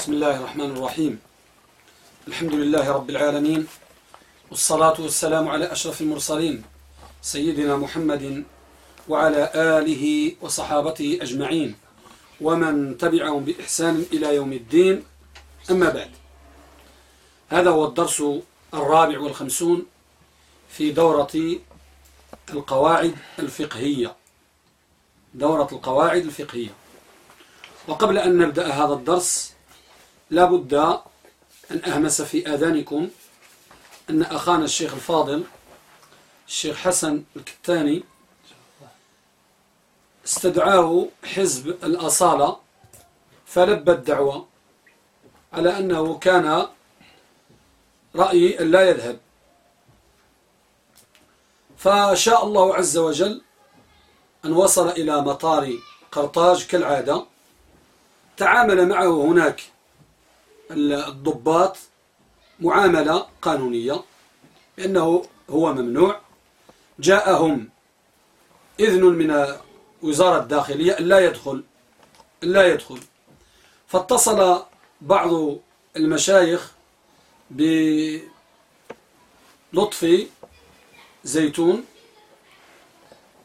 بسم الله الرحمن الرحيم. الحمد لله رب العالمين والصلاة والسلام على أشرف المرسلين سيدنا محمد وعلى آله وصحابته أجمعين ومن تبعهم بإحسان إلى يوم الدين أما بعد. هذا هو الدرس الرابع والخمسون في دورة القواعد الفقهية. دورة القواعد الفقهية. وقبل أن نبدأ هذا الدرس لا بد أن أهمس في آذانكم أن أخانا الشيخ الفاضل الشيخ حسن الكتاني استدعاه حزب الأصالة فلبى الدعوة على أنه كان رأيي أن لا يذهب. فشاء الله عز وجل أن وصل إلى مطار قرطاج كالعادة تعامل معه هناك. الضباط معاملة قانونية بأنه هو ممنوع. جاءهم إذن من وزارة الداخلية لا يدخل لا يدخل. فاتصل بعض المشايخ بلطفي زيتون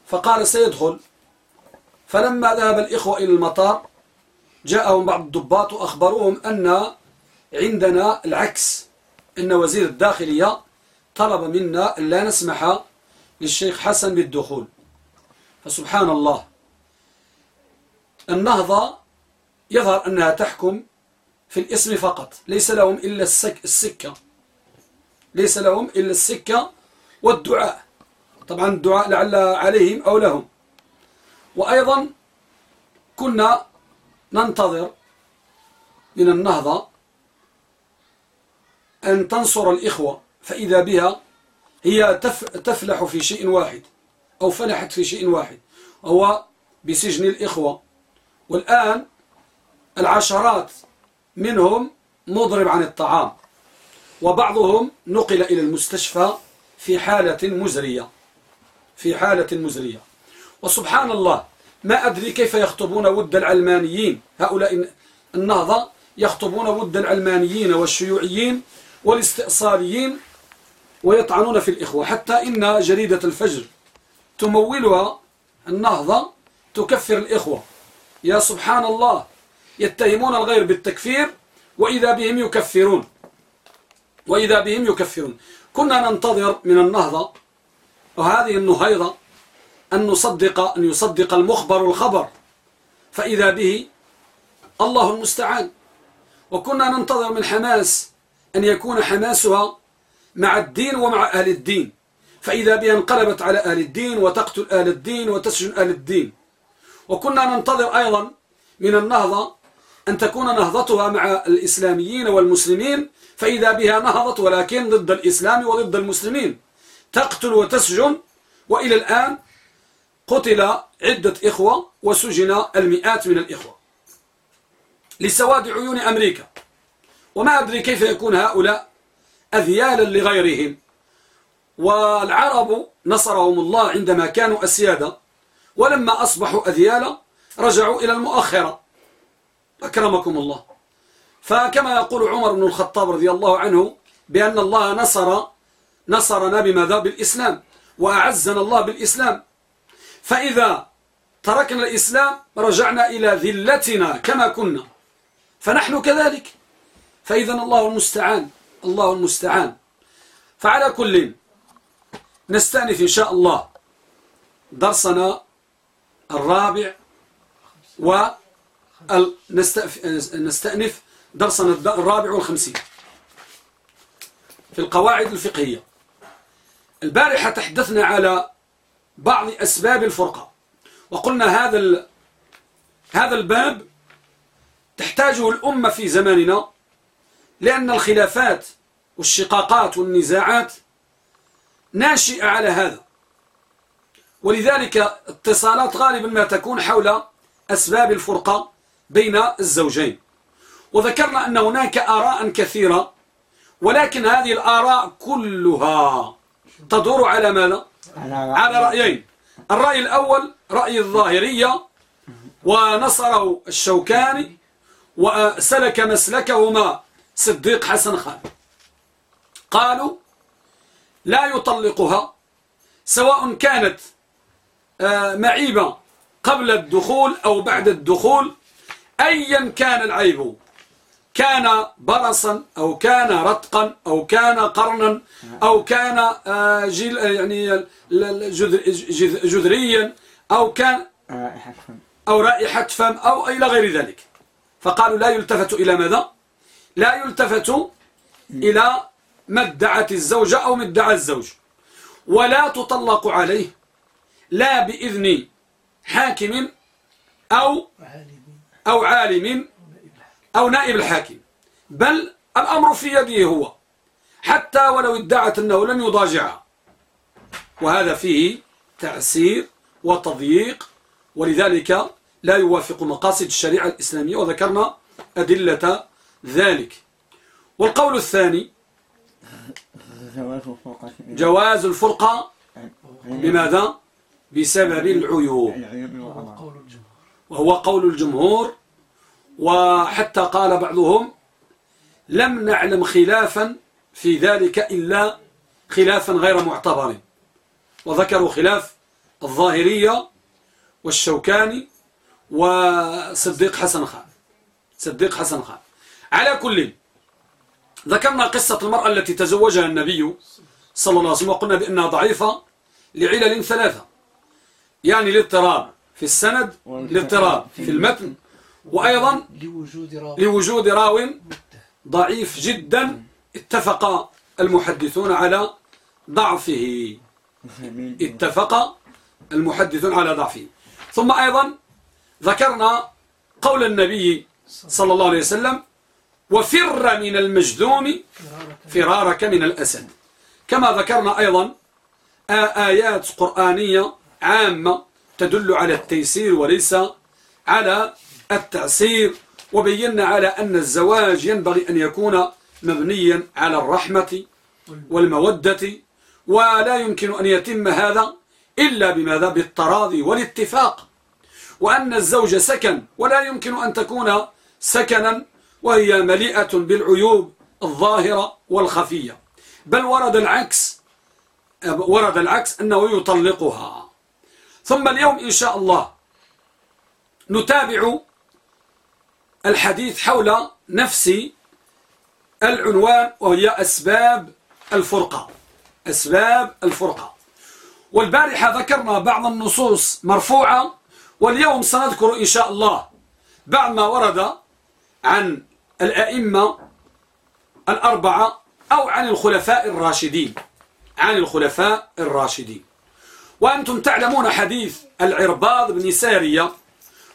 فقال سيدخل. فلما ذهب الإخوة إلى المطار جاءهم بعض الضباط وأخبروهم أن عندنا العكس. أن وزير الداخلية طلب منا أن لا نسمح للشيخ حسن بالدخول. فسبحان الله. النهضة يظهر أنها تحكم في الاسم فقط. ليس لهم إلا السك السكة. ليس لهم إلا السكة والدعاء. طبعا الدعاء لعل عليهم أو لهم. وأيضا كنا ننتظر من النهضة أن تنصر الإخوة فإذا بها هي تفلح في شيء واحد أو فلحت في شيء واحد هو بسجن الإخوة. والآن العشرات منهم مضرب عن الطعام وبعضهم نقل إلى المستشفى في حالة مزرية. في حالة مزرية. وسبحان الله ما أدري كيف يخطبون ود العلمانيين. هؤلاء النهضة يخطبون ود العلمانيين والشيوعيين والاستئصاليين ويطعنون في الإخوة. حتى إن جريدة الفجر تمولها النهضة تكفر الإخوة. يا سبحان الله يتهمون الغير بالتكفير وإذا بهم يكفرون. وإذا بهم يكفرون. كنا ننتظر من النهضة وهذه النهيضة أن نصدق أن يصدق المخبر الخبر. فإذا به الله المستعان. وكنا ننتظر من حماس أن يكون حماسها مع الدين ومع أهل الدين. فإذا بها انقلبت على أهل الدين وتقتل أهل الدين وتسجن أهل الدين. وكنا ننتظر أيضا من النهضة أن تكون نهضتها مع الإسلاميين والمسلمين. فإذا بها نهضت ولكن ضد الإسلام وضد المسلمين. تقتل وتسجن. وإلى الآن قتل عدة إخوة وسجن المئات من الإخوة. لسواد عيون أمريكا. وما أدري كيف يكون هؤلاء أذيالا لغيرهم. والعرب نصرهم الله عندما كانوا أسيادا ولما أصبحوا أذيالا رجعوا إلى المؤخرة. أكرمكم الله. فكما يقول عمر بن الخطاب رضي الله عنه بأن الله نصر نصرنا بماذا؟ بالإسلام وأعزنا الله بالإسلام. فإذا تركنا الإسلام رجعنا إلى ذلتنا كما كنا. فنحن كذلك. فإذا الله المستعان الله المستعان. فعلى كل نستأنف إن شاء الله درسنا الرابع ونستأنف درسنا الرابع والخمسين في القواعد الفقهية. البارحة تحدثنا على بعض أسباب الفرقة وقلنا هذا هذا الباب تحتاجه الأمة في زماننا لأن الخلافات والشقاقات والنزاعات ناشئة على هذا. ولذلك اتصالات غالبا ما تكون حول أسباب الفرقة بين الزوجين. وذكرنا أن هناك آراء كثيرة ولكن هذه الآراء كلها تدور على ماذا؟ على رأيين. الرأي الأول رأي الظاهرية ونصره الشوكاني وسلك مسلكهما صديق حسن خان. قالوا لا يطلقها سواء كانت آه، معيبة قبل الدخول أو بعد الدخول أيا كان العيب. كان برصا أو كان رتقا أو كان قرنا أو كان آه، جل يعني جذريا أو كان أو رائحة فم أو إلى غير ذلك. فقالوا لا يلتفت إلى ماذا؟ لا يلتفت إلى ما ادعت الزوجة أو مدعى الزوج ولا تطلق عليه لا بإذن حاكم أو أو عالم أو نائب الحاكم بل الأمر في يده هو حتى ولو ادعت أنه لم يضاجعها. وهذا فيه تعسير وتضييق ولذلك لا يوافق مقاصد الشريعة الإسلامية وذكرنا أدلة ذلك. والقول الثاني جواز الفرقة بماذا؟ بسبب العيوب. وهو قول الجمهور وحتى قال بعضهم لم نعلم خلافا في ذلك إلا خلافا غير معتبر. وذكروا خلاف الظاهرية والشوكاني وصديق حسن خان. صديق حسن خان. على كل. ذكرنا قصة المرأة التي تزوجها النبي صلى الله عليه وسلم وقلنا بأنها ضعيفة لعلل ثلاثة. يعني الاضطراب في السند الاضطراب في المتن وأيضا لوجود راو ضعيف جدا اتفق المحدثون على ضعفه. اتفق المحدثون على ضعفه. ثم أيضا ذكرنا قول النبي صلى الله عليه وسلم وفر من المجذوم فرارك من الأسد. كما ذكرنا أيضا آيات قرآنية عامة تدل على التيسير وليس على التعسير وبينا على أن الزواج ينبغي أن يكون مبنيا على الرحمة والمودة ولا يمكن أن يتم هذا إلا بماذا؟ بالتراضي والاتفاق. وأن الزوج سكن ولا يمكن أن تكون سكنا وهي مليئة بالعيوب الظاهرة والخفية. بل ورد العكس ورد العكس أنه يطلقها. ثم اليوم إن شاء الله نتابع الحديث حول نفس العنوان وهي أسباب الفرقة. أسباب الفرقة. والبارحة ذكرنا بعض النصوص مرفوعة واليوم سنذكر إن شاء الله بعض ما ورد عن الأئمة الأربعة أو عن الخلفاء الراشدين. عن الخلفاء الراشدين. وأنتم تعلمون حديث العرباض بن سارية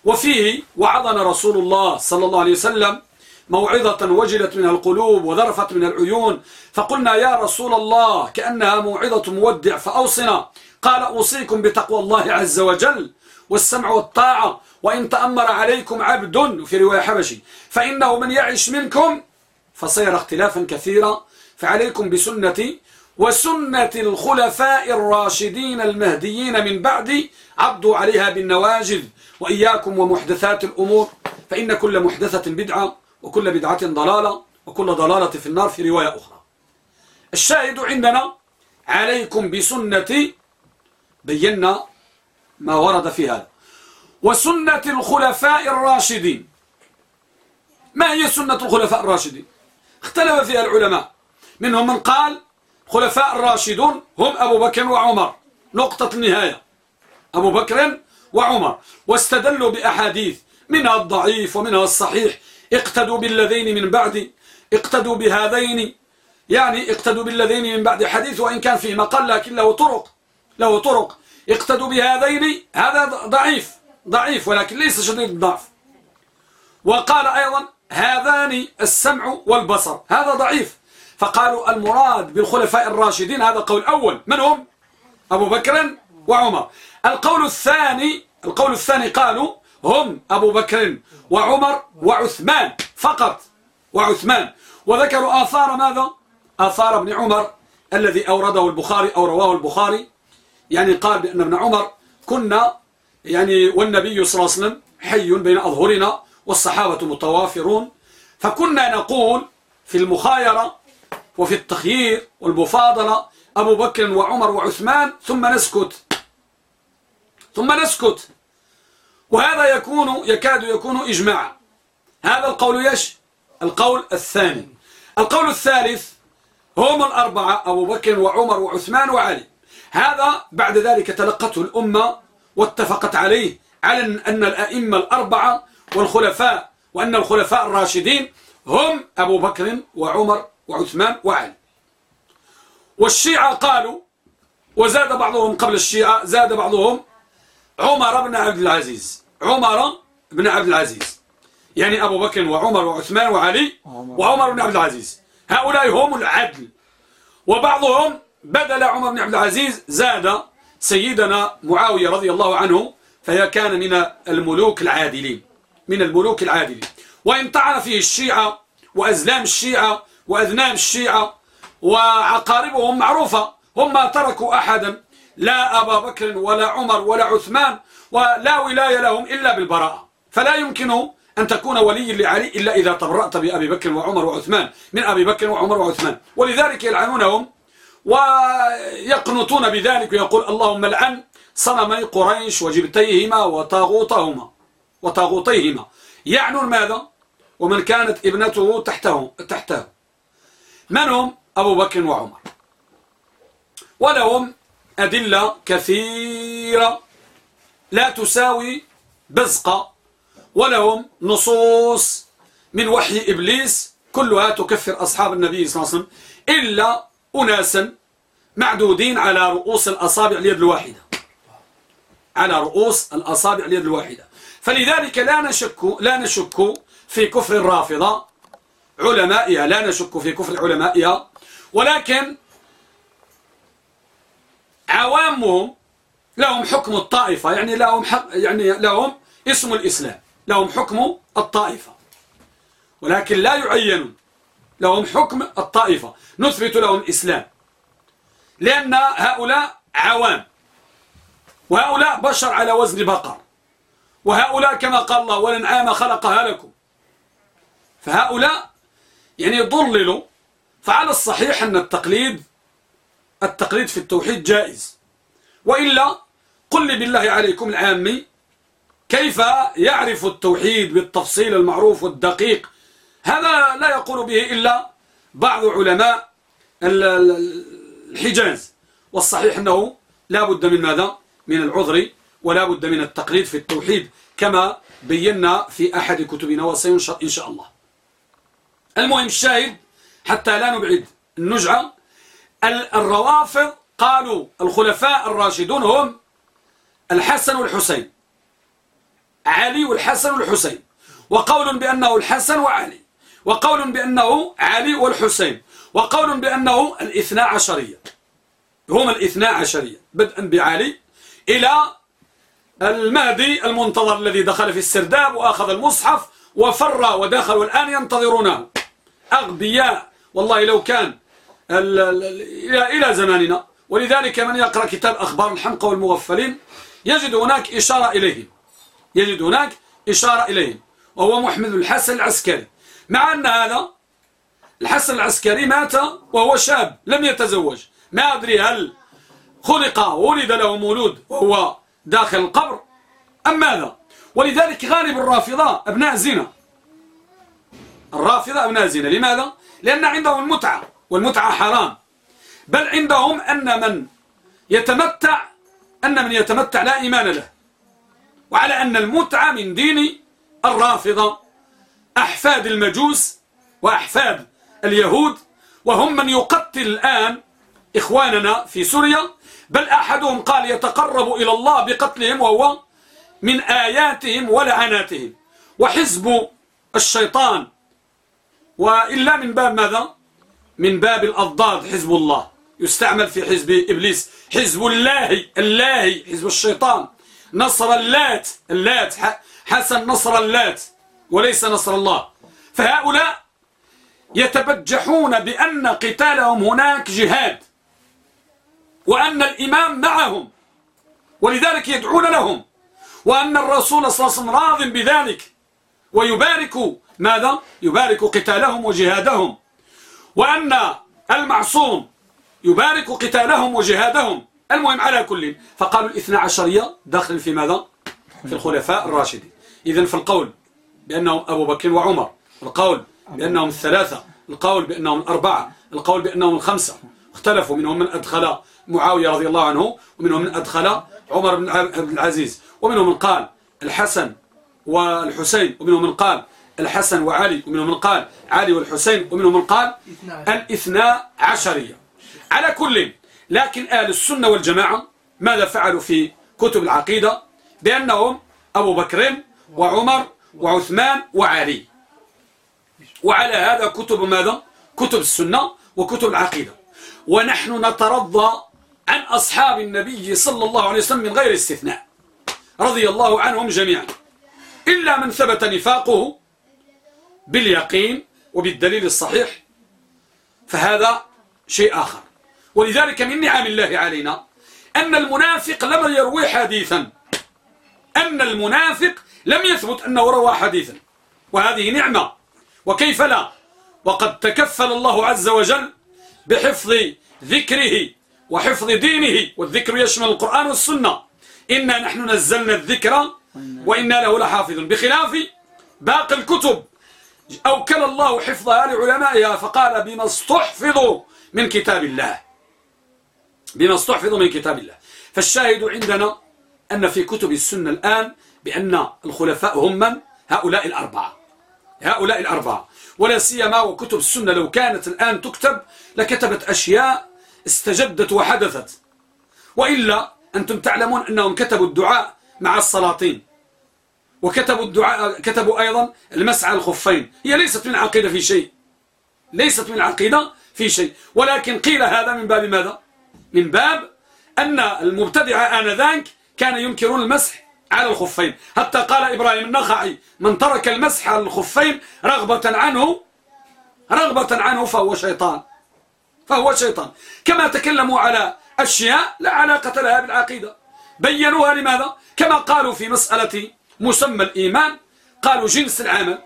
وفيه وعظنا رسول الله صلى الله عليه وسلم موعظة وجلت من القلوب وذرفت من العيون فقلنا يا رسول الله كأنها موعظة مودع فأوصنا. قال أوصيكم بتقوى الله عز وجل والسمع والطاعة وإن تأمر عليكم عبد في رواية حبشي فإنه من يعش منكم فصير اختلافا كثيرا فعليكم بسنتي وسنة الخلفاء الراشدين المهديين من بعد عضوا عليها بالنواجذ وإياكم ومحدثات الأمور فإن كل محدثة بدعة وكل بدعة ضلالة وكل ضلالة في النار في رواية أخرى. الشاهد عندنا عليكم بسنتي بينا ما ورد في هذا. وسنة الخلفاء الراشدين. ما هي سنة الخلفاء الراشدين؟ اختلف فيها العلماء. منهم من قال خلفاء الراشدون هم أبو بكر وعمر. نقطة النهاية. أبو بكر وعمر. واستدلوا بأحاديث. منها الضعيف ومنها الصحيح. اقتدوا بالذين من بعد. اقتدوا بهذين. يعني اقتدوا بالذين من بعد حديث وإن كان فيه مقال لكن له طرق. له طرق. اقتدوا بهذين. هذا ضعيف. ضعيف ولكن ليس شديد الضعف. وقال أيضا هذان السمع والبصر. هذا ضعيف. فقالوا المراد بالخلفاء الراشدين هذا قول أول من هم؟ أبو بكر وعمر. القول الثاني القول الثاني قالوا هم أبو بكر وعمر وعثمان فقط. وعثمان. وذكروا آثار ماذا؟ آثار ابن عمر الذي أورده البخاري أو رواه البخاري. يعني قال بأن ابن عمر كنا يعني والنبي صلى الله عليه وسلم حي بين أظهرنا والصحابة متوافرون فكنا نقول في المخايرة وفي التخيير والمفاضلة أبو بكر وعمر وعثمان ثم نسكت. ثم نسكت. وهذا يكون يكاد يكون إجماعا. هذا القول يش القول الثاني. القول الثالث هم الأربعة أبو بكر وعمر وعثمان وعلي. هذا بعد ذلك تلقته الأمة واتفقت عليه على أن الأئمة الأربعة والخلفاء وأن الخلفاء الراشدين هم أبو بكر وعمر وعثمان وعلي. والشيعة قالوا وزاد بعضهم قبل الشيعة زاد بعضهم عمر بن عبد العزيز. عمر بن عبد العزيز. يعني أبو بكر وعمر وعثمان وعلي وعمر بن عبد العزيز. هؤلاء هم العدل. وبعضهم بدل عمر بن عبد العزيز زاد سيدنا معاوية رضي الله عنه فهي كان من الملوك العادلين من الملوك العادلين. وإن طعن فيه الشيعة وأزلام الشيعة وأذنام الشيعة وعقاربهم معروفة هم ما تركوا أحدا لا أبا بكر ولا عمر ولا عثمان ولا ولاية لهم إلا بالبراءة. فلا يمكن أن تكون ولي لعلي إلا إذا تبرأت بأبي بكر وعمر وعثمان من أبي بكر وعمر وعثمان. ولذلك يلعنونهم ويقنطون بذلك ويقول اللهم العن صنمي قريش وجبتيهما وطاغوتهما وطاغوتيهما. يعنون ماذا؟ ومن كانت ابنته تحته تحته. من هم أبو بكر وعمر. ولهم أدلة كثيرة لا تساوي بزقة ولهم نصوص من وحي إبليس كلها تكفر أصحاب النبي صلى الله عليه وسلم إلا أناسا معدودين على رؤوس الأصابع اليد الواحدة. على رؤوس الأصابع اليد الواحدة. فلذلك لا نشك لا نشك في كفر الرافضة علمائها لا نشك في كفر علمائها ولكن عوامهم لهم حكم الطائفة يعني لهم حق يعني لهم اسم الإسلام لهم حكم الطائفة. ولكن لا يعينون لهم حكم الطائفة. نثبت لهم الإسلام لأن هؤلاء عوام. وهؤلاء بشر على وزن بقر. وهؤلاء كما قال الله والانعام خلقها لكم فهؤلاء يعني ضللوا. فعلى الصحيح أن التقليد التقليد في التوحيد جائز. وإلا قل لي بالله عليكم العامي كيف يعرف التوحيد بالتفصيل المعروف والدقيق هذا لا يقول به إلا بعض علماء الحجاز. والصحيح أنه لا بد من ماذا؟ من العذر ولا بد من التقليد في التوحيد كما بينا في أحد كتبنا وسينشر إن شاء الله. المهم الشاهد حتى لا نبعد النجعة الروافض قالوا الخلفاء الراشدون هم الحسن والحسين. علي والحسن والحسين. وقول بأنه الحسن وعلي. وقول بأنه علي والحسين وقول بأنه الاثنى عشرية. هم الاثنى عشرية. بدءا بعلي إلى المهدي المنتظر الذي دخل في السرداب وأخذ المصحف وفر ودخل والآن ينتظرونه. أغبياء. والله لو كان إلى زماننا. ولذلك من يقرأ كتاب أخبار الحمقى والمغفلين يجد هناك إشارة إليهم. يجد هناك إشارة إليهم. وهو محمد الحسن العسكري. مع أن هذا الحسن العسكري مات وهو شاب لم يتزوج. ما أدري هل خلق ولد له مولود وهو داخل القبر أم ماذا؟ ولذلك غالب الرافضة أبناء زنا الرافضة أبناء زنا لماذا؟ لأن عندهم المتعة والمتعة حرام. بل عندهم أن من يتمتع أن من يتمتع لا إيمان له. وعلى أن المتعة من دين الرافضة. أحفاد المجوس وأحفاد اليهود وهم من يقتل الآن إخواننا في سوريا بل أحدهم قال يتقرب إلى الله بقتلهم وهو من آياتهم ولعناتهم. وحزب الشيطان وإلا من باب ماذا؟ من باب الأضداد حزب الله. يستعمل في حزب إبليس. حزب الله الله حزب الشيطان. نصر اللات اللات حسن نصر اللات. وليس نصر الله. فهؤلاء يتبجحون بأن قتالهم هناك جهاد وأن الإمام معهم ولذلك يدعون لهم وأن الرسول صلى الله عليه وسلم راض بذلك ويبارك ماذا؟ يبارك قتالهم وجهادهم. وأن المعصوم يبارك قتالهم وجهادهم. المهم على كل فقالوا الاثنى عشرية داخل في ماذا؟ في الخلفاء الراشدين. إذن في القول بأنهم أبو بكر وعمر. القول بأنهم الثلاثة القول بأنهم الأربعة القول بأنهم الخمسة اختلفوا. منهم من أدخل معاوية رضي الله عنه ومنهم من أدخل عمر بن العزيز ومنهم من قال الحسن والحسين ومنهم من قال الحسن وعلي ومنهم من قال علي والحسين ومنهم من قال الاثنى عشرية. على كل. لكن أهل السنة والجماعة ماذا فعلوا في كتب العقيدة؟ بأنهم أبو بكر وعمر وعثمان وعلي. وعلى هذا كتب ماذا؟ كتب السنة وكتب العقيدة. ونحن نترضى عن أصحاب النبي صلى الله عليه وسلم من غير استثناء. رضي الله عنهم جميعا. إلا من ثبت نفاقه باليقين وبالدليل الصحيح فهذا شيء آخر. ولذلك من نعم الله علينا أن المنافق لم يروي حديثا. أن المنافق لم يثبت أنه روى حديثا. وهذه نعمة. وكيف لا؟ وقد تكفل الله عز وجل بحفظ ذكره وحفظ دينه. والذكر يشمل القرآن والسنة. إنا نحن نزلنا الذكر وإنا له لحافظ بخلاف باقي الكتب أوكل الله حفظها لعلمائها فقال بما استحفظوا من كتاب الله. بما استحفظوا من كتاب الله. فالشاهد عندنا أن في كتب السنة الآن بأن الخلفاء هم من؟ هؤلاء الأربعة. هؤلاء الأربعة. ولا سيما وكتب السنة لو كانت الآن تكتب لكتبت أشياء استجدت وحدثت. وإلا أنتم تعلمون أنهم كتبوا الدعاء مع السلاطين. وكتبوا الدعاء كتبوا أيضا المسعى الخفين. هي ليست من العقيدة في شيء. ليست من العقيدة في شيء. ولكن قيل هذا من باب ماذا؟ من باب أن المبتدع آنذاك كان ينكرون المسح على الخفين. حتى قال إبراهيم النخعي من ترك المسح على الخفين رغبة عنه رغبة عنه فهو شيطان. فهو شيطان. كما تكلموا على أشياء لا علاقة لها بالعقيدة. بينوها لماذا؟ كما قالوا في مسألة مسمى الإيمان قالوا جنس العمل.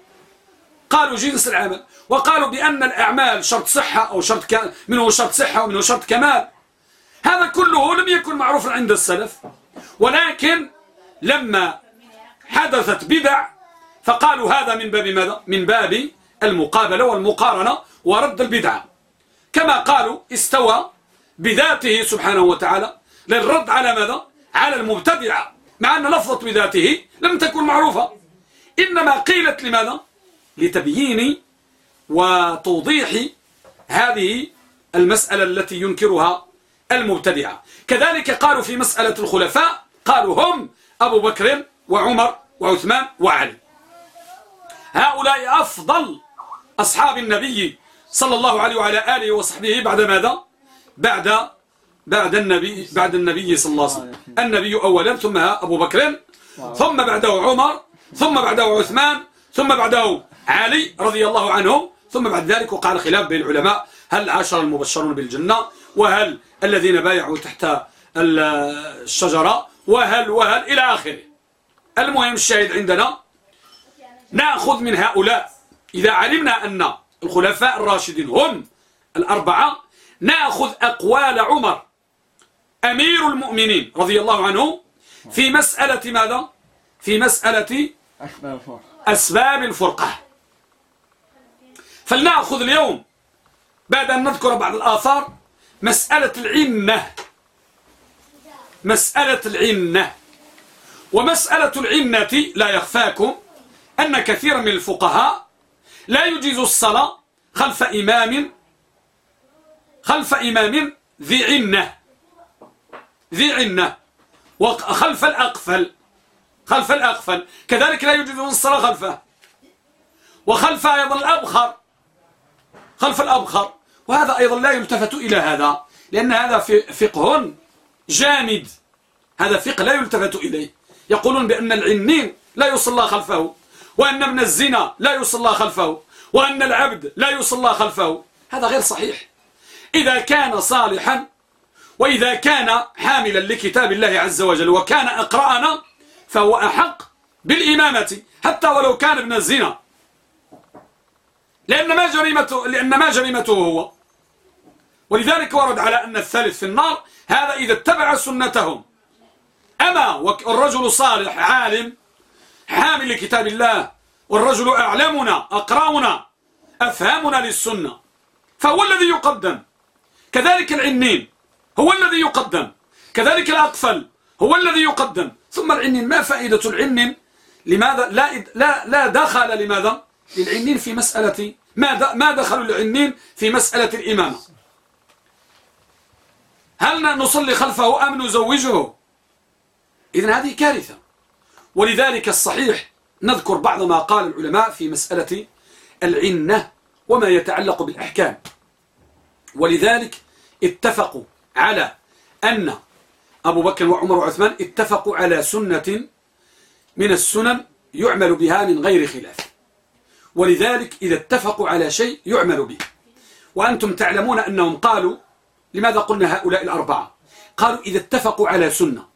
قالوا جنس العمل. وقالوا بأن الأعمال شرط صحة أو شرط ك... منه شرط صحة ومنه شرط كمال. هذا كله لم يكن معروفا عند السلف. ولكن لما حدثت بدع فقالوا هذا من باب ماذا؟ من باب المقابلة والمقارنة ورد البدعة كما قالوا استوى بذاته سبحانه وتعالى للرد على ماذا؟ على المبتدعة مع أن لفظة بذاته لم تكن معروفة. إنما قيلت لماذا؟ لتبيين وتوضيح هذه المسألة التي ينكرها المبتدعة كذلك قالوا في مسألة الخلفاء قالوا هم أبو بكر وعمر وعثمان وعلي. هؤلاء أفضل أصحاب النبي صلى الله عليه وعلى آله وصحبه بعد ماذا؟ بعد بعد النبي بعد النبي صلى الله عليه وسلم. النبي أولا ثم أبو بكر ثم بعده عمر ثم بعده عثمان ثم بعده علي رضي الله عنه ثم بعد ذلك وقع الخلاف بين العلماء هل عشر المبشرون بالجنة؟ وهل الذين بايعوا تحت الشجرة؟ وهل وهل إلى آخره. المهم الشاهد عندنا نأخذ من هؤلاء. إذا علمنا أن الخلفاء الراشدين هم الأربعة نأخذ أقوال عمر أمير المؤمنين رضي الله عنه في مسألة ماذا؟ في مسألة أسباب الفرقة. فلنأخذ اليوم بعد أن نذكر بعض الآثار مسألة العنة مسألة العنة ومسألة العنة لا يخفاكم أن كثيرا من الفقهاء لا يجيز الصلاة خلف إمام خلف إمام ذي عنة ذي عنة وخلف الأقفل خلف الأقفل. كذلك لا يجوز الصلاة خلفه. وخلف أيضا الأبخر خلف الأبخر. وهذا أيضا لا يلتفت إلى هذا لأن هذا فقه. جامد. هذا فقه لا يلتفت إليه. يقولون بأن العنين لا يصلى خلفه وأن ابن الزنا لا يصلى خلفه وأن العبد لا يصلى خلفه. هذا غير صحيح. إذا كان صالحا وإذا كان حاملا لكتاب الله عز وجل وكان أقرأنا فهو أحق بالإمامة. حتى ولو كان ابن الزنا. لأن ما جريمته, لأن ما جريمته هو. ولذلك ورد على أن الثالث في النار هذا إذا اتبع سنتهم. أما والرجل صالح عالم حامل لكتاب الله والرجل أعلمنا أقرأنا أفهمنا للسنة فهو الذي يقدم. كذلك العنين هو الذي يقدم. كذلك الأقفل هو الذي يقدم. ثم العنين ما فائدة العنين؟ لماذا؟ لا لا لا دخل لماذا؟ للعنين في مسألة ما ما دخل العنين في مسألة الإمامة. هل نصلي خلفه أم نزوجه؟ إذن هذه كارثة. ولذلك الصحيح نذكر بعض ما قال العلماء في مسألة العنة وما يتعلق بالأحكام. ولذلك اتفقوا على أن أبو بكر وعمر وعثمان اتفقوا على سنة من السنن يعمل بها من غير خلاف. ولذلك إذا اتفقوا على شيء يعمل به. وأنتم تعلمون أنهم قالوا لماذا قلنا هؤلاء الأربعة؟ قالوا إذا اتفقوا على سنة.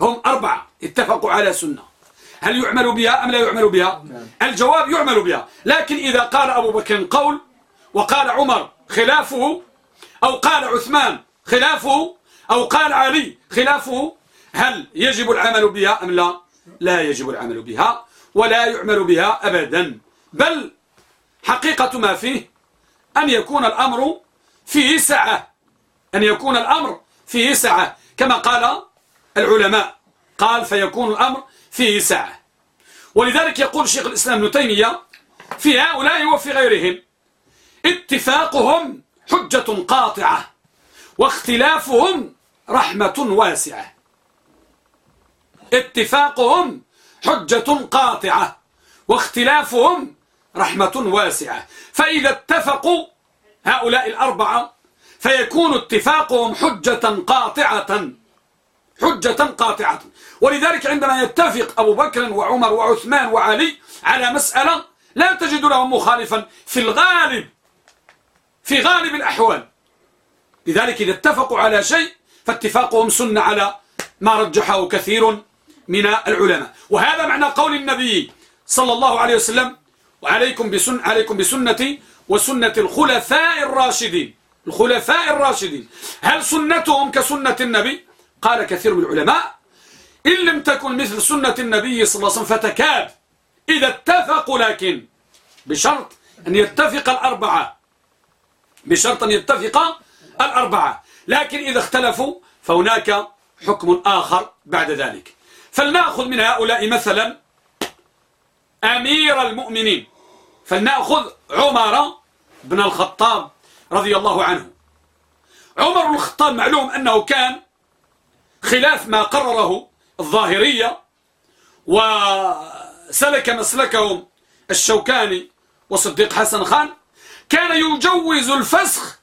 هم أربعة اتفقوا على سنة. هل يعمل بها أم لا يعمل بها؟ الجواب يعمل بها. لكن إذا قال أبو بكر قول وقال عمر خلافه أو قال عثمان خلافه أو قال علي خلافه هل يجب العمل بها أم لا؟ لا يجب العمل بها ولا يعمل بها أبدا. بل حقيقة ما فيه أن يكون الأمر فيه سعة أن يكون الأمر فيه سعة. كما قال العلماء قال فيكون الأمر فيه سعة. ولذلك يقول شيخ الإسلام ابن تيمية في هؤلاء وفي غيرهم اتفاقهم حجة قاطعة واختلافهم رحمة واسعة. اتفاقهم حجة قاطعة واختلافهم رحمة واسعة. فإذا اتفقوا هؤلاء الأربعة فيكون اتفاقهم حجة قاطعة. حجة قاطعة. ولذلك عندما يتفق أبو بكر وعمر وعثمان وعلي على مسألة لا تجد لهم مخالفا في الغالب في غالب الأحوال. لذلك إذا اتفقوا على شيء فاتفاقهم سنة على ما رجحه كثير من العلماء. وهذا معنى قول النبي صلى الله عليه وسلم وعليكم بسن عليكم بسنتي وسنة الخلفاء الراشدين. الخلفاء الراشدين. هل سنتهم كسنة النبي؟ قال كثير من العلماء. إن لم تكن مثل سنة النبي صلى الله عليه وسلم فتكاد. إذا اتفقوا لكن بشرط أن يتفق الأربعة. بشرط أن يتفق الأربعة. لكن إذا اختلفوا فهناك حكم آخر بعد ذلك. فلنأخذ من هؤلاء مثلا أمير المؤمنين. فلنأخذ عمر بن الخطاب رضي الله عنه. عمر بن الخطاب معلوم أنه كان خلاف ما قرره الظاهرية وسلك مسلكهم الشوكاني وصديق حسن خان. كان يجوز الفسخ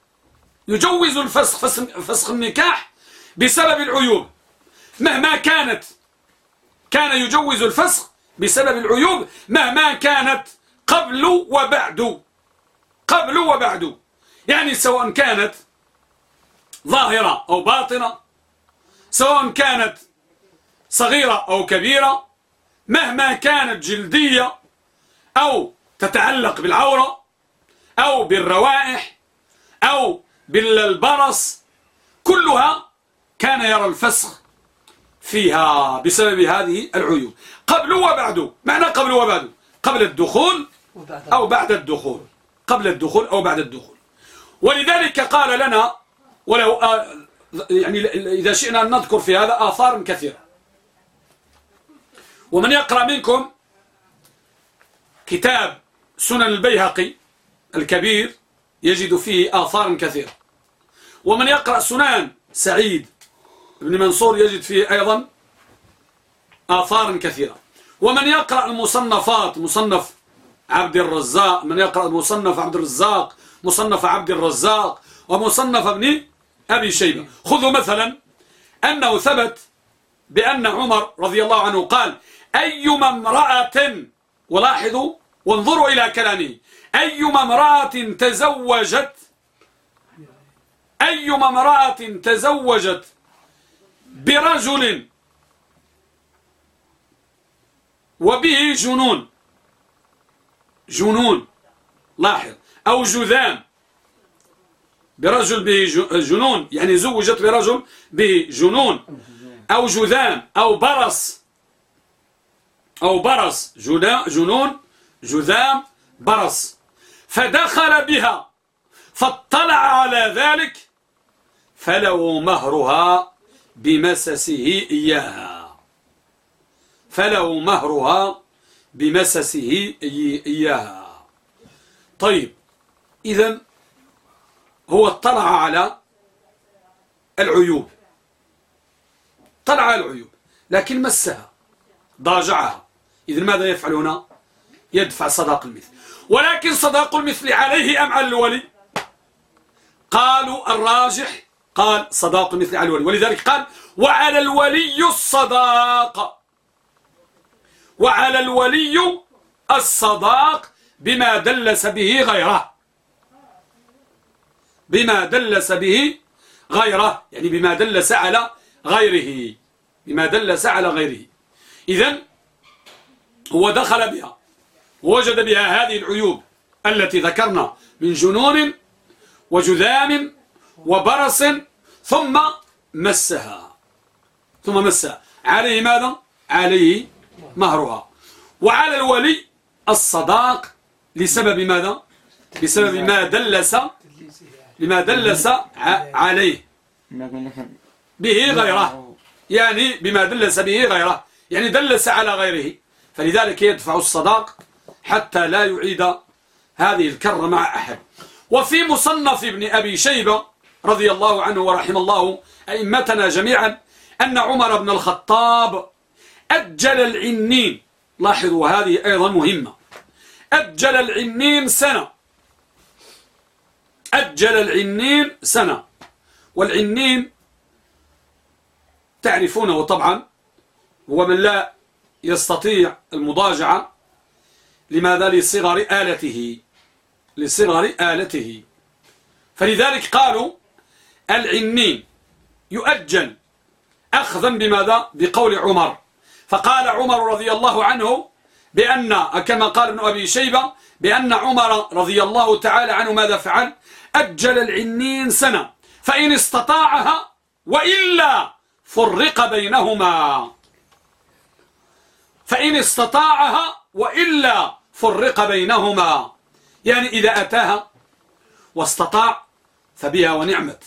يجوز الفسخ فسخ النكاح بسبب العيوب. مهما كانت كان يجوز الفسخ بسبب العيوب مهما كانت قبل وبعد. قبل وبعد. يعني سواء كانت ظاهرة أو باطنة سواء كانت صغيرة أو كبيرة مهما كانت جلدية أو تتعلق بالعورة أو بالروائح أو بالبرص كلها كان يرى الفسخ فيها بسبب هذه العيوب. قبل وبعد. معنى قبل وبعد؟ قبل الدخول أو بعد الدخول قبل الدخول أو بعد الدخول. ولذلك قال لنا ولو آه، يعني إذا شئنا أن نذكر في هذا آثار كثيرة. ومن يقرأ منكم كتاب سنن البيهقي الكبير يجد فيه آثار كثيرة. ومن يقرأ سنن سعيد بن منصور يجد فيه أيضا آثار كثيرة. ومن يقرأ المصنفات مصنف عبد الرزاق من يقرأ مصنف عبد الرزاق مصنف عبد الرزاق ومصنف ابن أبي شيبة. خذوا مثلا أنه ثبت بأن عمر رضي الله عنه قال أيما امرأة ولاحظوا وانظروا إلى كلامه. أيما امرأة تزوجت أيما امرأة تزوجت برجل وبه جنون. جنون لاحظ. أو جذام. برجل به جنون يعني زوجت برجل به جنون. أو جذام أو برص. أو برص. جنون جذام برص. فدخل بها فاطلع على ذلك فلو مهرها بمسسه إياها. فلو مهرها بمسسه إياها. طيب إذا هو اطلع على العيوب. طلع على العيوب لكن مسها ضاجعها. إذن ماذا يفعل هنا؟ يدفع صداق المثل. ولكن صداق المثل عليه أم على الولي؟ قالوا الراجح قال صداق المثل على الولي. ولذلك قال وعلى الولي الصداق. وعلى الولي الصداق بما دلس به غيره. بما دلس به غيره يعني بما دلس على غيره. بما دلس على غيره. إذن هو دخل بها ووجد بها هذه العيوب التي ذكرنا من جنون وجذام وبرص ثم مسها. ثم مسها. عليه ماذا؟ عليه مهرها. وعلى الولي الصداق لسبب ماذا؟ بسبب ما دلس لما دلس عليه. به غيره. يعني بما دلس به غيره. يعني دلس على غيره. فلذلك يدفع الصداق حتى لا يعيد هذه الكرة مع أحد. وفي مصنف ابن أبي شيبة رضي الله عنه ورحم الله أئمتنا جميعا أن عمر بن الخطاب أجل العنين. لاحظوا هذه أيضا مهمة. أجل العنين سنة. أجل العنين سنة. والعنين تعرفونه طبعا هو من لا يستطيع المضاجعة لماذا؟ لصغر آلته. لصغر آلته. فلذلك قالوا العنين يؤجل أخذا بماذا؟ بقول عمر. فقال عمر رضي الله عنه بأن كما قال ابن أبي شيبة بأن عمر رضي الله تعالى عنه ماذا فعل؟ أجل العنين سنة فإن استطاعها وإلا فرق بينهما. فإن استطاعها وإلا فرق بينهما. يعني إذا أتاها واستطاع فبها ونعمت.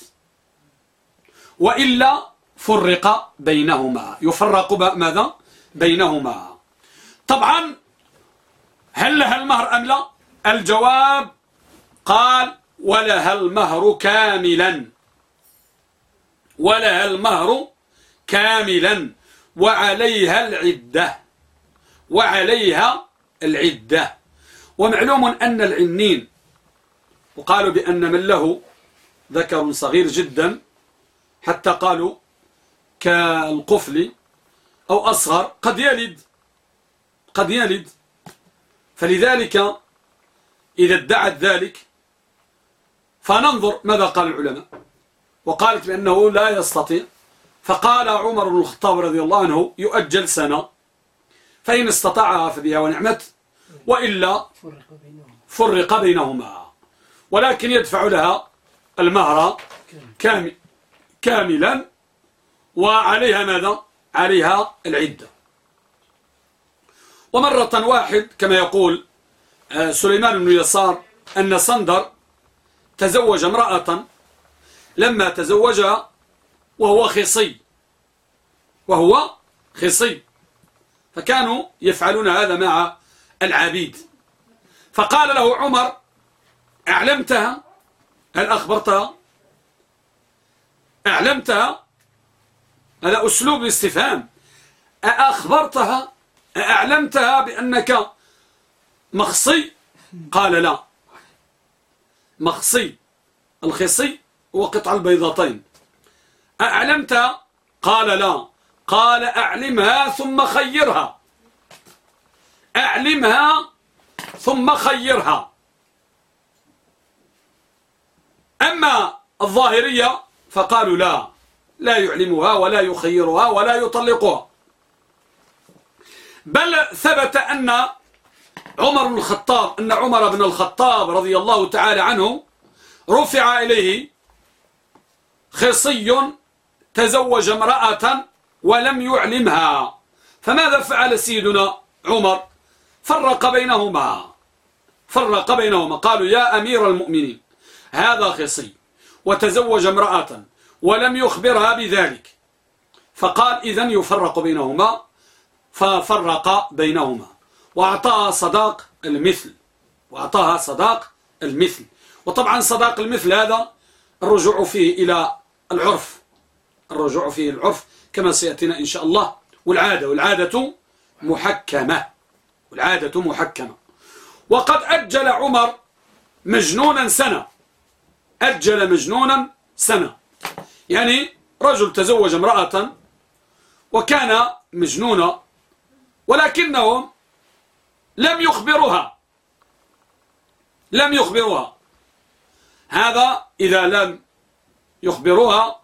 وإلا فرق بينهما. يفرق ماذا؟ بينهما. طبعا هل لها المهر أم لا؟ الجواب قال ولها المهر كاملا. ولها المهر كاملا. وعليها العدة. وعليها العدة. ومعلوم أن العنين وقالوا بأن من له ذكر صغير جدا حتى قالوا كالقفل أو أصغر قد يلد. قد يلد. فلذلك إذا ادعت ذلك فننظر ماذا قال العلماء. وقالت بأنه لا يستطيع. فقال عمر بن الخطاب رضي الله عنه يؤجل سنة. فإن استطاعها فبها ونعمت. وإلا فرق بينهما. ولكن يدفع لها المهر كامل كاملا. وعليها ماذا؟ عليها العدة. ومرة واحد كما يقول آه، سليمان بن يسار أن صندر تزوج امرأة لما تزوجها وهو خصي وهو خصي. فكانوا يفعلون هذا مع العبيد. فقال له عمر أعلمتها؟ هل أخبرتها؟ أعلمتها؟ هذا أسلوب استفهام أخبرتها أعلمتها بأنك مخصي؟ قال لا. مخصي. الخصي هو قطع البيضتين. أعلمت قال لا. قال أعلمها ثم خيرها. أعلمها ثم خيرها. أما الظاهرية فقالوا لا. لا يعلمها ولا يخيرها ولا يطلقها. بل ثبت أن عمر بن الخطاب أن عمر بن الخطاب رضي الله تعالى عنه رفع إليه خصي تزوج امرأة ولم يعلمها. فماذا فعل سيدنا عمر؟ فرق بينهما. فرق بينهما. قالوا يا أمير المؤمنين هذا خصي. وتزوج امرأة ولم يخبرها بذلك. فقال إذن يفرق بينهما ففرق بينهما. وأعطاها صداق المثل. وأعطاها صداق المثل. وطبعا صداق المثل هذا الرجوع فيه إلى العرف. الرجوع فيه العرف كما سيأتينا إن شاء الله. والعادة والعادة محكمة. والعادة محكمة. وقد أجل عمر مجنونا سنة. أجل مجنونا سنة. يعني رجل تزوج امرأة وكان مجنونا ولكنهم لم يخبرها لم يخبرها هذا إذا لم يخبروها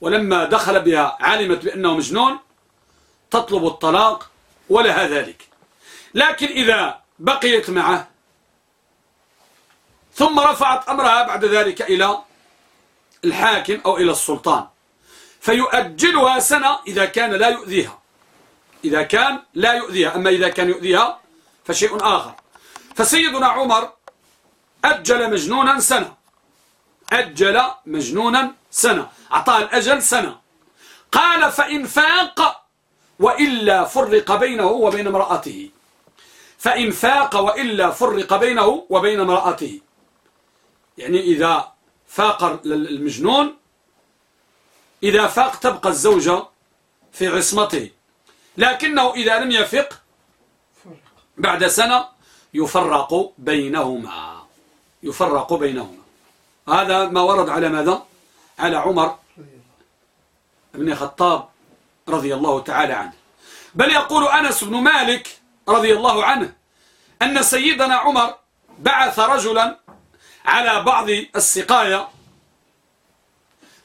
ولما دخل بها علمت بأنه مجنون تطلب الطلاق ولها ذلك. لكن إذا بقيت معه ثم رفعت أمرها بعد ذلك إلى الحاكم أو إلى السلطان. فيؤجلها سنة إذا كان لا يؤذيها. إذا كان لا يؤذيها. أما إذا كان يؤذيها فشيء آخر. فسيدنا عمر أجل مجنونا سنة. أجل مجنونا سنة. أعطاه الأجل سنة. قال فإن فاق وإلا فرق بينه وبين امرأته. فإن فاق وإلا فرق بينه وبين امرأته. يعني إذا فاق المجنون. إذا فاق تبقى الزوجة في عصمته. لكنه إذا لم يفق بعد سنة يفرق بينهما. يفرق بينهما. هذا ما ورد على ماذا؟ على عمر بن خطاب رضي الله تعالى عنه. بل يقول أنس بن مالك رضي الله عنه أن سيدنا عمر بعث رجلا على بعض السقاية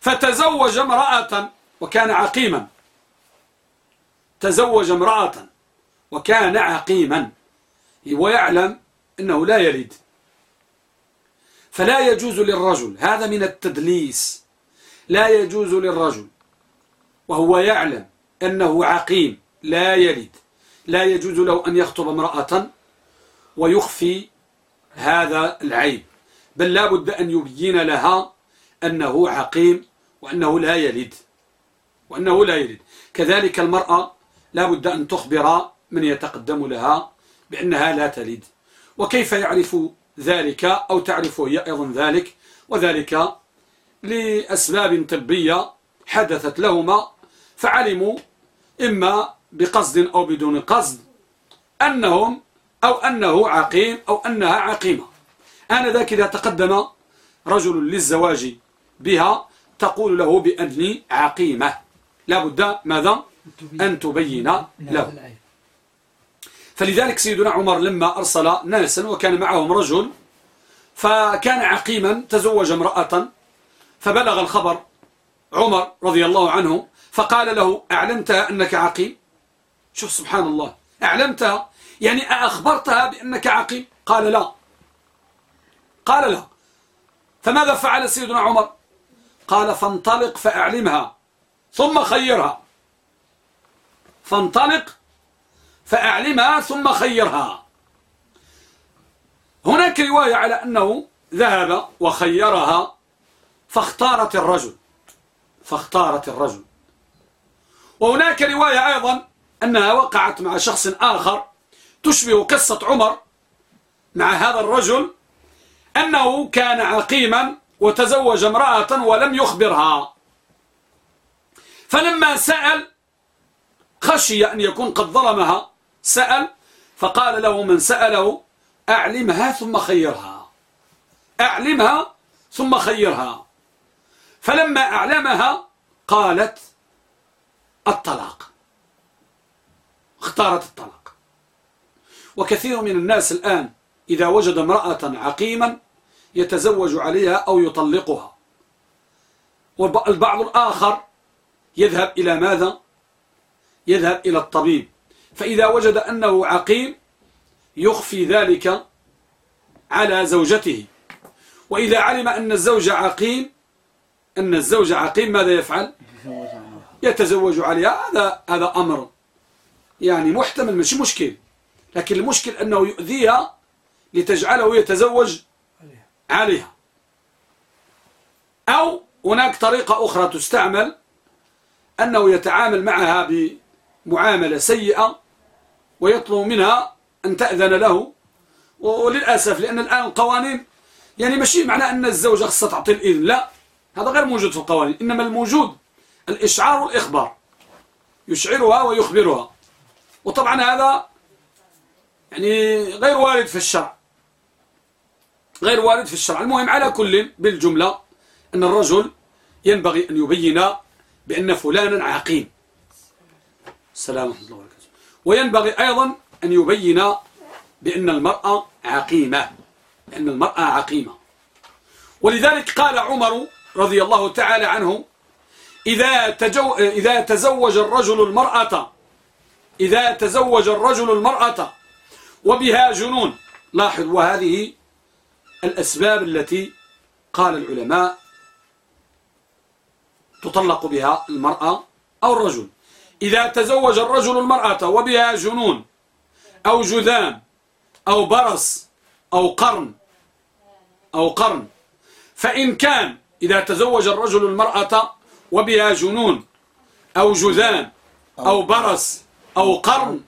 فتزوج امرأة وكان عقيما. تزوج امرأة وكان عقيما. ويعلم أنه لا يلد. فلا يجوز للرجل هذا من التدليس. لا يجوز للرجل وهو يعلم أنه عقيم لا يلد. لا يجوز له أن يخطب امرأة ويخفي هذا العيب. بل لا بد أن يبين لها أنه عقيم وأنه لا يلد وأنه لا يلد. كذلك المرأة لا بد أن تخبر من يتقدم لها بأنها لا تلد. وكيف يعرف ذلك أو تعرف هي أيضا ذلك؟ وذلك لأسباب طبية حدثت لهما فعلموا إما بقصد أو بدون قصد أنهم أو أنه عقيم أو أنها عقيمة. آنذاك إذا تقدم رجل للزواج بها تقول له بأني عقيمة. لابد ماذا؟ أن تبين له. فلذلك سيدنا عمر لما أرسل ناسا وكان معهم رجل فكان عقيما تزوج امرأة فبلغ الخبر عمر رضي الله عنه فقال له أعلمتها أنك عقيم؟ شوف سبحان الله. أعلمتها يعني أخبرتها بأنك عقيم؟ قال لا. قال لا فماذا فعل سيدنا عمر؟ قال فانطلق فأعلمها ثم خيرها. فانطلق فأعلمها ثم خيرها. هناك رواية على أنه ذهب وخيرها فاختارت الرجل فاختارت الرجل. وهناك رواية أيضا أنها وقعت مع شخص آخر تشبه قصة عمر مع هذا الرجل أنه كان عقيما وتزوج امرأة ولم يخبرها. فلما سأل خشي أن يكون قد ظلمها سأل فقال له من سأله أعلمها ثم خيرها. أعلمها ثم خيرها. فلما أعلمها قالت الطلاق. اختارت الطلاق. وكثير من الناس الآن إذا وجد امرأة عقيما يتزوج عليها أو يطلقها. والبعض الآخر يذهب إلى ماذا؟ يذهب إلى الطبيب. فإذا وجد أنه عقيم يخفي ذلك على زوجته. وإذا علم أن الزوج عقيم أن الزوج عقيم ماذا يفعل؟ يتزوج عليها. هذا هذا أمر يعني محتمل مش مشكل. لكن المشكل أنه يؤذيها لتجعله يتزوج عليها. أو هناك طريقة أخرى تستعمل أنه يتعامل معها بمعاملة سيئة ويطلب منها أن تأذن له. وللأسف لأن الآن القوانين يعني ماشي معنى أن الزوجة خصها تعطي الإذن لا. هذا غير موجود في القوانين إنما الموجود الإشعار والإخبار. يشعرها ويخبرها. وطبعا هذا يعني غير وارد في الشرع. غير وارد في الشرع. المهم على كل بالجملة أن الرجل ينبغي أن يبين بأن فلانا عقيم السلام ورحمة الله وبركاته. وينبغي أيضا أن يبين بأن المرأة عقيمة. بأن المرأة عقيمة. ولذلك قال عمر رضي الله تعالى عنه إذا, تجو إذا تزوج الرجل المرأة إذا تزوج الرجل المرأة وبها جنون. لاحظ وهذه الأسباب التي قال العلماء تطلق بها المرأة أو الرجل. إذا تزوج الرجل المرأة وبها جنون أو جذام أو برص أو قرن أو قرن فإن كان إذا تزوج الرجل المرأة وبها جنون أو جذام أو برص أو قرن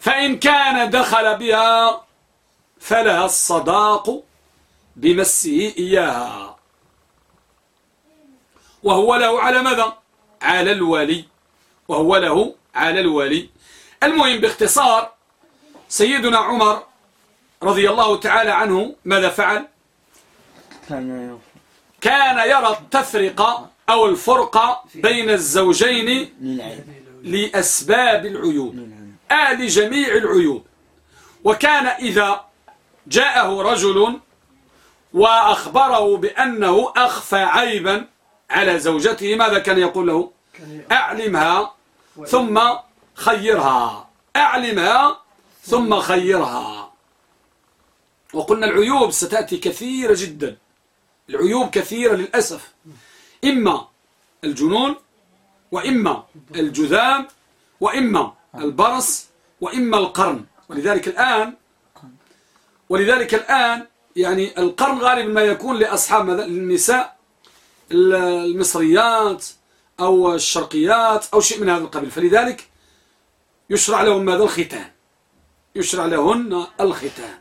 فإن كان دخل بها فلها الصداق بمسه إياها. وهو له على ماذا؟ على الولي. وهو له على الولي. المهم باختصار سيدنا عمر رضي الله تعالى عنه ماذا فعل؟ كان يرى. التفرقة أو الفرقة بين الزوجين لأسباب العيوب آه لجميع العيوب. وكان إذا جاءه رجل وأخبره بأنه أخفى عيبا على زوجته. ماذا كان يقول له؟ أعلمها ثم خيرها. أعلمها ثم خيرها. وقلنا العيوب ستأتي كثيرة جدا. العيوب كثيرة للأسف. إما الجنون وإما الجذام وإما البرص وإما القرن. ولذلك الآن ولذلك الآن يعني القرن غالبا ما يكون لأصحاب النساء المصريات أو الشرقيات أو شيء من هذا القبيل. فلذلك يشرع لهم ماذا؟ الختان. يشرع لهن الختان.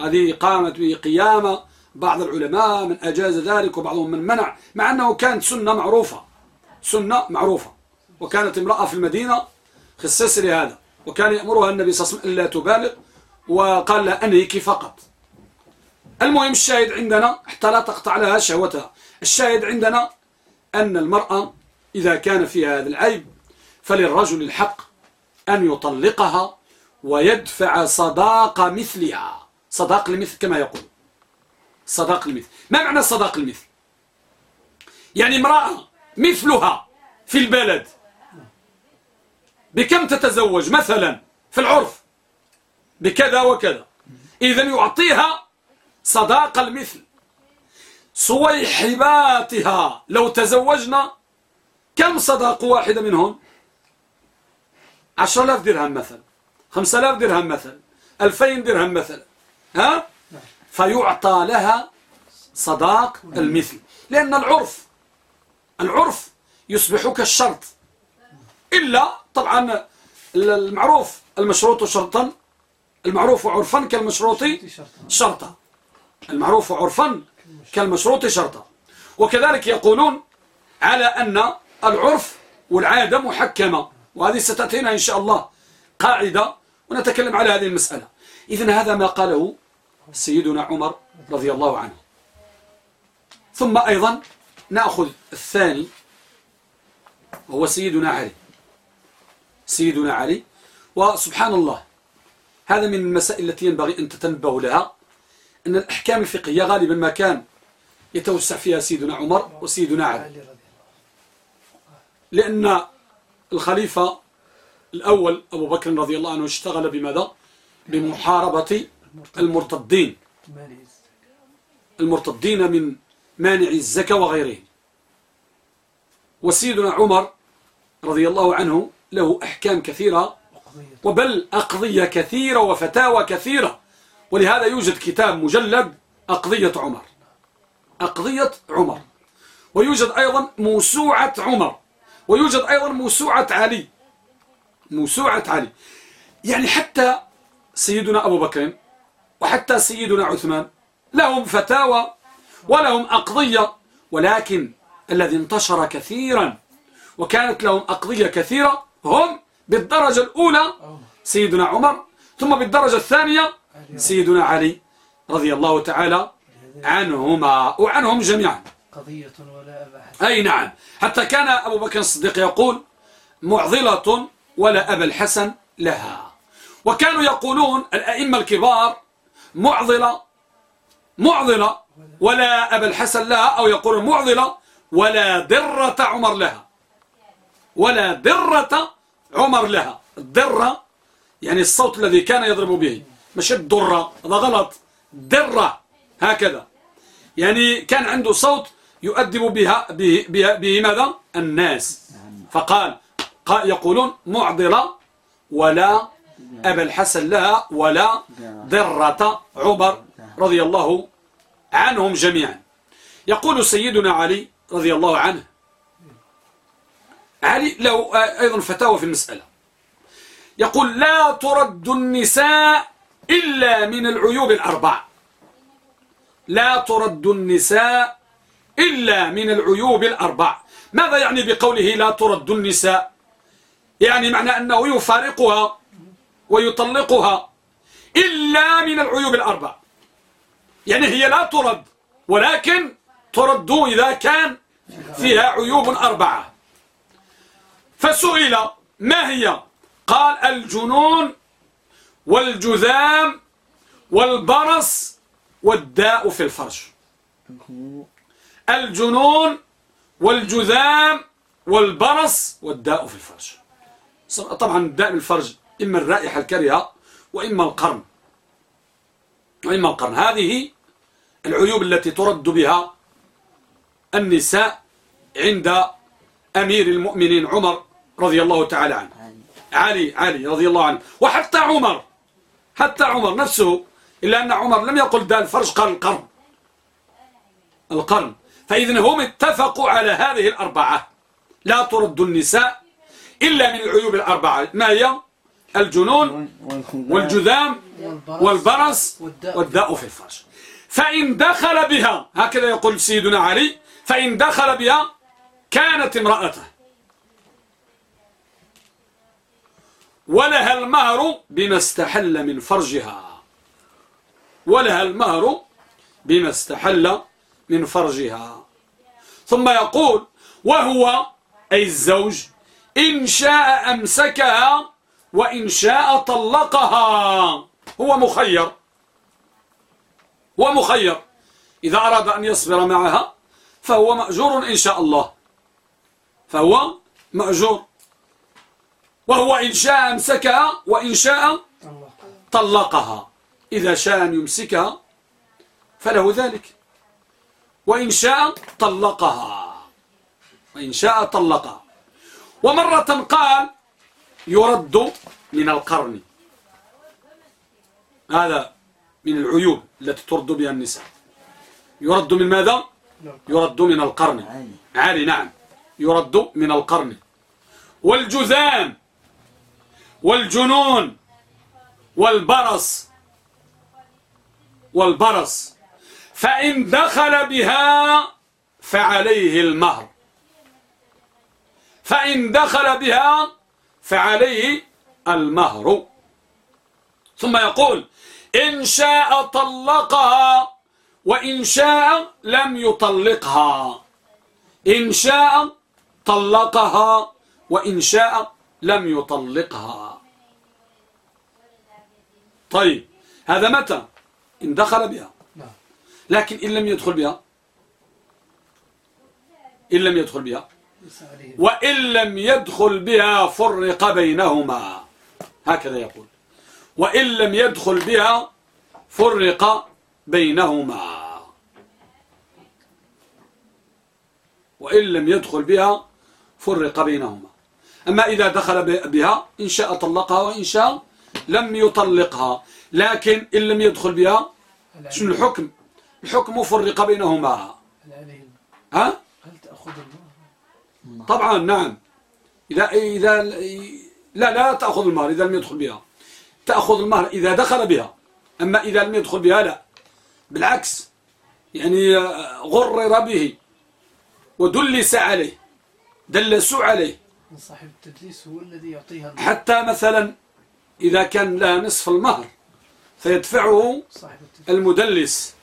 هذه قامت به قيامة بعض العلماء من أجاز ذلك وبعضهم من منع مع أنه كانت سنة معروفة. سنة معروفة. وكانت امرأة في المدينة خصص لهذا. وكان يأمرها النبي صلى الله عليه وسلم ألا تبالغ وقال لها أنهيك فقط. المهم الشاهد عندنا حتى لا تقطع لها شهوتها. الشاهد عندنا أن المرأة إذا كان فيها هذا العيب فللرجل الحق أن يطلقها ويدفع صداق مثلها. صداق المثل كما يقول. صداق المثل. ما معنى صداق المثل؟ يعني امرأة مثلها في البلد. بكم تتزوج؟ مثلا في العرف. بكذا وكذا. إذا يعطيها صداق المثل. صويحباتها لو تزوجنا كم صداق واحدة منهم؟ عشر آلاف درهم مثلا خمسة آلاف درهم مثلا ألفين درهم مثلا ها؟ فيعطى لها صداق المثل. لأن العرف العرف يصبح كالشرط. إلا طبعا المعروف المشروط شرطا المعروف عرفا كالمشروط شرطا. المعروف عرفا كالمشروط شرطا. وكذلك يقولون على أن العرف والعادة محكمة وهذه ستأتينا إن شاء الله قاعدة ونتكلم على هذه المسألة. إذن هذا ما قاله سيدنا عمر رضي الله عنه. ثم أيضا نأخذ الثاني وهو سيدنا علي. سيدنا علي. وسبحان الله هذا من المسائل التي ينبغي أن تتنبهوا لها. أن الأحكام الفقهية غالبا ما كان يتوسع فيها سيدنا عمر وسيدنا علي. لأن الخليفة الأول أبو بكر رضي الله عنه اشتغل بماذا؟ بمحاربة المرتدين. المرتدين من مانع الزكاة وغيره وسيدنا عمر رضي الله عنه له أحكام كثيرة وبل أقضية كثيرة وفتاوى كثيرة. ولهذا يوجد كتاب مجلد أقضية عمر. أقضية عمر. ويوجد أيضا موسوعة عمر. ويوجد أيضا موسوعة علي. موسوعة علي. يعني حتى سيدنا أبو بكر وحتى سيدنا عثمان لهم فتاوى ولهم أقضية ولكن الذي انتشر كثيرا وكانت لهم أقضية كثيرة هم بالدرجة الأولى سيدنا عمر ثم بالدرجة الثانية سيدنا علي رضي الله تعالى عنهما وعنهم جميعا. قضية ولا أبا حسن أي نعم. حتى كان أبو بكر الصديق يقول معضلة ولا أبا الحسن لها. وكانوا يقولون الأئمة الكبار معضلة معضلة ولا أبا الحسن لها أو يقولون معضلة ولا درة عمر لها. ولا درة عمر لها. الدرة يعني الصوت الذي كان يضرب به. مش الدرة هذا غلط. درة هكذا. يعني كان عنده صوت يؤدب بها به, بها به ماذا؟ الناس. فقال يقولون معضلة ولا أبا الحسن لها ولا درة عمر رضي الله عنهم جميعا. يقول سيدنا علي رضي الله عنه علي له أيضا فتاوى في المسألة. يقول لا ترد النساء إلا من العيوب الأربع. لا ترد النساء إلا من العيوب الأربع. ماذا يعني بقوله لا ترد النساء؟ يعني معنى أنه يفارقها ويطلقها إلا من العيوب الأربع. يعني هي لا ترد ولكن ترد إذا كان فيها عيوب أربعة. فسئل ما هي؟ قال الجنون والجذام والبرص والداء في الفرج. الجنون والجذام والبرص والداء في الفرج. طبعا الداء بالفرج إما الرائحة الكريهة وإما القرن. وإما القرن. هذه العيوب التي ترد بها النساء عند أمير المؤمنين عمر رضي الله تعالى عنه. علي علي رضي الله عنه. وحتى عمر. حتى عمر نفسه إلا أن عمر لم يقل دا الفرج قال القرن القرن. فإذن هم اتفقوا على هذه الأربعة. لا ترد النساء إلا من العيوب الأربعة. ما هي؟ الجنون والجذام والبرص والداء في الفرج. فإن دخل بها هكذا يقول سيدنا علي فإن دخل بها كانت امرأته. ولها المهر بما استحل من فرجها. ولها المهر بما استحل من فرجها. ثم يقول وهو أي الزوج إن شاء أمسكها وإن شاء طلقها. هو مخير. هو مخير. إذا أراد أن يصبر معها فهو مأجور إن شاء الله. فهو مأجور. وهو إن شاء أمسكها وإن شاء طلقها. إذا شاء أن يمسكها فله ذلك. وإن شاء طلقها. وإن شاء طلقها. ومرة قال يرد من القرن. هذا من العيوب التي ترد بها النساء. يرد من ماذا؟ يرد من القرن. عالي نعم. يرد من القرن. والجذام والجنون والبرص والبرص. فإن دخل بها فعليه المهر. فإن دخل بها فعليه المهر. ثم يقول إن شاء طلقها وإن شاء لم يطلقها. إن شاء طلقها وإن شاء لم يطلقها. طيب هذا متى؟ إن دخل بها. نعم. لكن إن لم يدخل بها؟ إن لم يدخل بها. وإن لم يدخل بها فرق بينهما. هكذا يقول. وإن لم يدخل بها فرق بينهما. وإن لم يدخل بها فرق بينهما. أما إذا دخل بها إن شاء طلقها وإن شاء لم يطلقها. لكن إن لم يدخل بها شنو الحكم؟ الحكم فرق بينهما. ها؟ هل تأخذ المهر طبعا نعم. إذا إذا لا لا تأخذ المهر إذا لم يدخل بها. تأخذ المهر إذا دخل بها. أما إذا لم يدخل بها لا. بالعكس يعني غرر به ودلس عليه دلسوا عليه. صاحب التدليس هو الذي يعطيها المهر. حتى مثلا إذا كان لها نصف المهر فيدفعه المدلس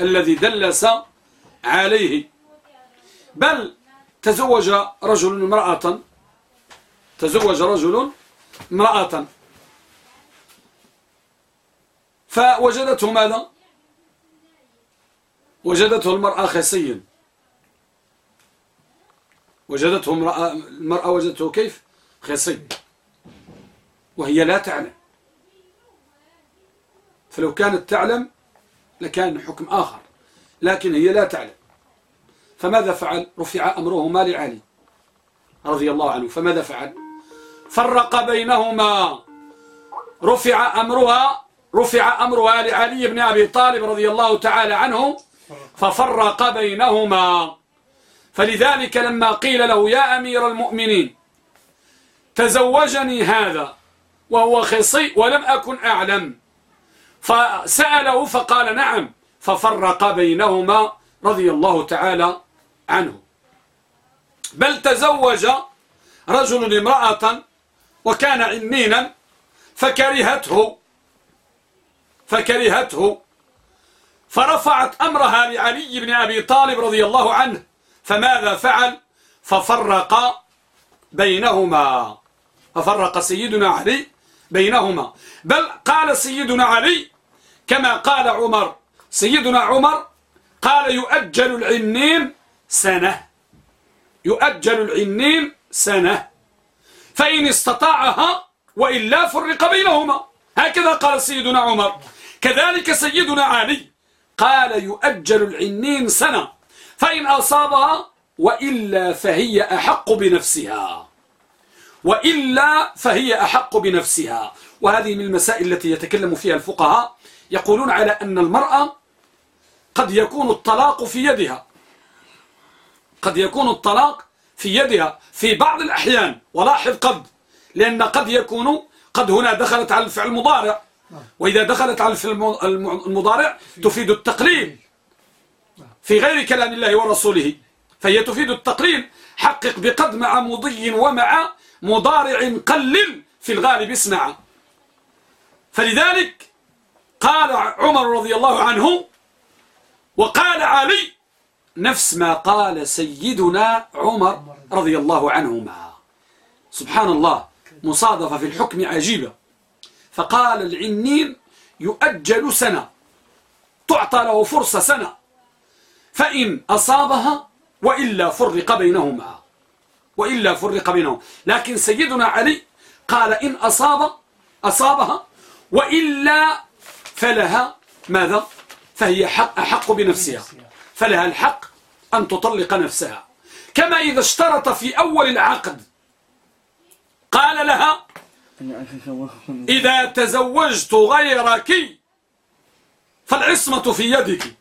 الذي دلس عليه. بل تزوج رجل امرأة تزوج رجل امرأة. فوجدته ماذا؟ وجدته المرأة خصيا وجدته المرأة, المرأة وجدته كيف؟ خصي. وهي لا تعلم. فلو كانت تعلم لكان حكم آخر. لكن هي لا تعلم. فماذا فعل؟ رفع أمرهما لعلي رضي الله عنه. فماذا فعل؟ فرق بينهما. رفع أمرها رفع أمرها لعلي بن أبي طالب رضي الله تعالى عنه ففرق بينهما. فلذلك لما قيل له يا أمير المؤمنين تزوجني هذا وهو خصي ولم أكن أعلم. فسأله فقال نعم ففرق بينهما رضي الله تعالى عنه. بل تزوج رجل امرأة وكان عنينا فكرهته فكرهته. فرفعت أمرها لعلي بن أبي طالب رضي الله عنه. فماذا فعل؟ ففرق بينهما. ففرق سيدنا علي بينهما. بل قال سيدنا علي كما قال عمر. سيدنا عمر قال يؤجل العنين سنة. يؤجل العنين سنة. فإن استطاعها وإلا فرق بينهما. هكذا قال سيدنا عمر. كذلك سيدنا علي قال يؤجل العنين سنة. فإن أصابها وإلا فهي أحق بنفسها. وإلا فهي أحق بنفسها. وهذه من المسائل التي يتكلم فيها الفقهاء يقولون على أن المرأة قد يكون الطلاق في يدها. قد يكون الطلاق في يدها في بعض الأحيان. ولاحظ قد لأن قد يكون قد هنا دخلت على الفعل المضارع. وإذا دخلت على الفعل المضارع تفيد التقليل. في غير كلام الله ورسوله فهي تفيد التقليل حقق بقد مع مضي ومع مضارع قلل في الغالب اسمع. فلذلك قال عمر رضي الله عنه وقال علي نفس ما قال سيدنا عمر رضي الله عنهما. سبحان الله مصادفة في الحكم عجيبة. فقال العنين يؤجل سنة تعطى له فرصة سنة. فإن أصابها وإلا فرق بينهما. وإلا فرق بينهما. لكن سيدنا علي قال إن أصاب أصابها وإلا فلها ماذا؟ فهي حق أحق بنفسها. فلها الحق أن تطلق نفسها. كما إذا اشترط في أول العقد قال لها إذا تزوجت غيرك فالعصمة في يدك.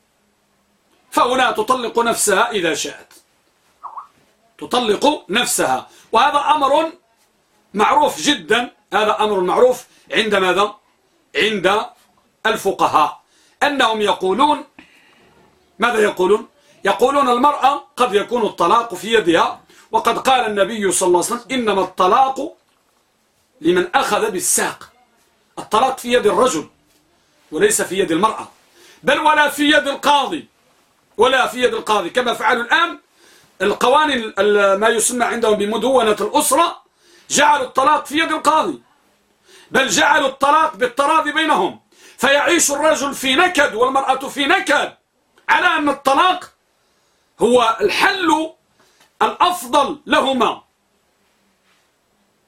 فهنا تطلق نفسها إذا شاءت. تطلق نفسها. وهذا أمر معروف جدا. هذا أمر معروف عند ماذا؟ عند الفقهاء. أنهم يقولون ماذا يقولون؟ يقولون المرأة قد يكون الطلاق في يدها. وقد قال النبي صلى الله عليه وسلم إنما الطلاق لمن أخذ بالساق. الطلاق في يد الرجل وليس في يد المرأة. بل ولا في يد القاضي. ولا في يد القاضي. كما فعلوا الآن القوانين ما يسمى عندهم بمدونة الأسرة جعلوا الطلاق في يد القاضي. بل جعلوا الطلاق بالتراضي بينهم. فيعيش الرجل في نكد والمرأة في نكد على أن الطلاق هو الحل الأفضل لهما.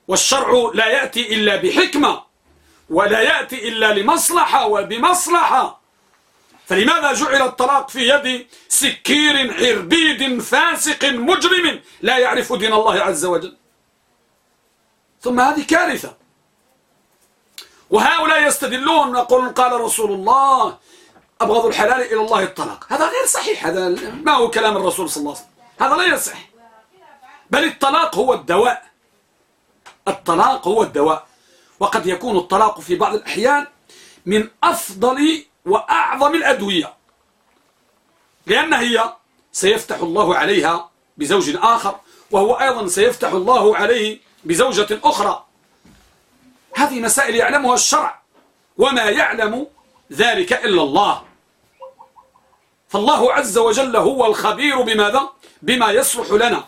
والشرع لا يأتي إلا بحكمة ولا يأتي إلا لمصلحة وبمصلحة. فلماذا جعل الطلاق في يد سكير عربيد فاسق مجرم لا يعرف دين الله عز وجل؟ ثم هذه كارثة. وهؤلاء يستدلون يقولون قال رسول الله أبغض الحلال إلى الله الطلاق. هذا غير صحيح هذا ما هو كلام الرسول صلى الله عليه وسلم. هذا لا يصح بل الطلاق هو الدواء. الطلاق هو الدواء. وقد يكون الطلاق في بعض الأحيان من أفضل وأعظم الأدوية لأن هي سيفتح الله عليها بزوج آخر وهو أيضا سيفتح الله عليه بزوجة أخرى. هذه مسائل يعلمها الشرع وما يعلم ذلك إلا الله. فالله عز وجل هو الخبير بماذا؟ بما يصلح لنا.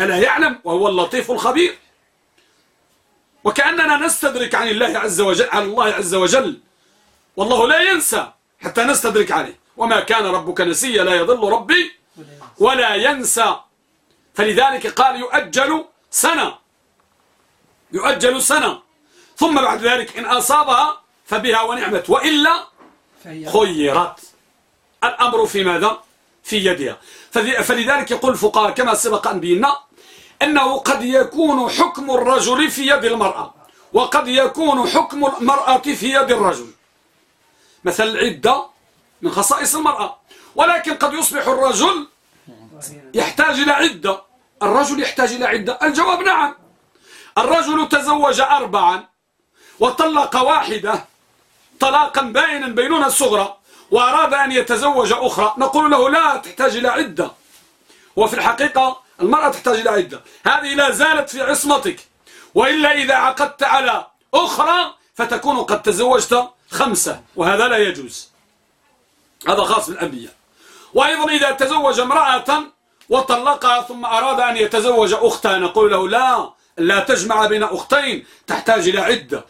ألا يعلم؟ وهو اللطيف الخبير. وكأننا نستدرك عن الله عز وجل عن الله عز وجل. والله لا ينسى حتى نستدرك عليه. وما كان ربك نسيا لا يضل ربي ولا ينسى. فلذلك قال يؤجل سنة. يؤجل سنة. ثم بعد ذلك إن أصابها فبها ونعمت. وإلا خيرت. الأمر في ماذا؟ في يدها. فلذلك يقول الفقهاء كما سبق أن بينا أنه قد يكون حكم الرجل في يد المرأة. وقد يكون حكم المرأة في يد الرجل. مثل العدة من خصائص المرأة. ولكن قد يصبح الرجل يحتاج إلى عدة. الرجل يحتاج إلى عدة. الجواب نعم. الرجل تزوج أربعا وطلق واحدة طلاقا باينا بينونة الصغرى وأراد أن يتزوج أخرى. نقول له لا تحتاج إلى عدة. وفي الحقيقة المرأة تحتاج إلى عدة. هذه لا زالت في عصمتك. وإلا إذا عقدت على أخرى فتكون قد تزوجت خمسة وهذا لا يجوز. هذا خاص بالأنبياء. وأيضا إذا تزوج امرأة وطلقها ثم أراد أن يتزوج أختها نقول له لا لا تجمع بين أختين تحتاج إلى عدة.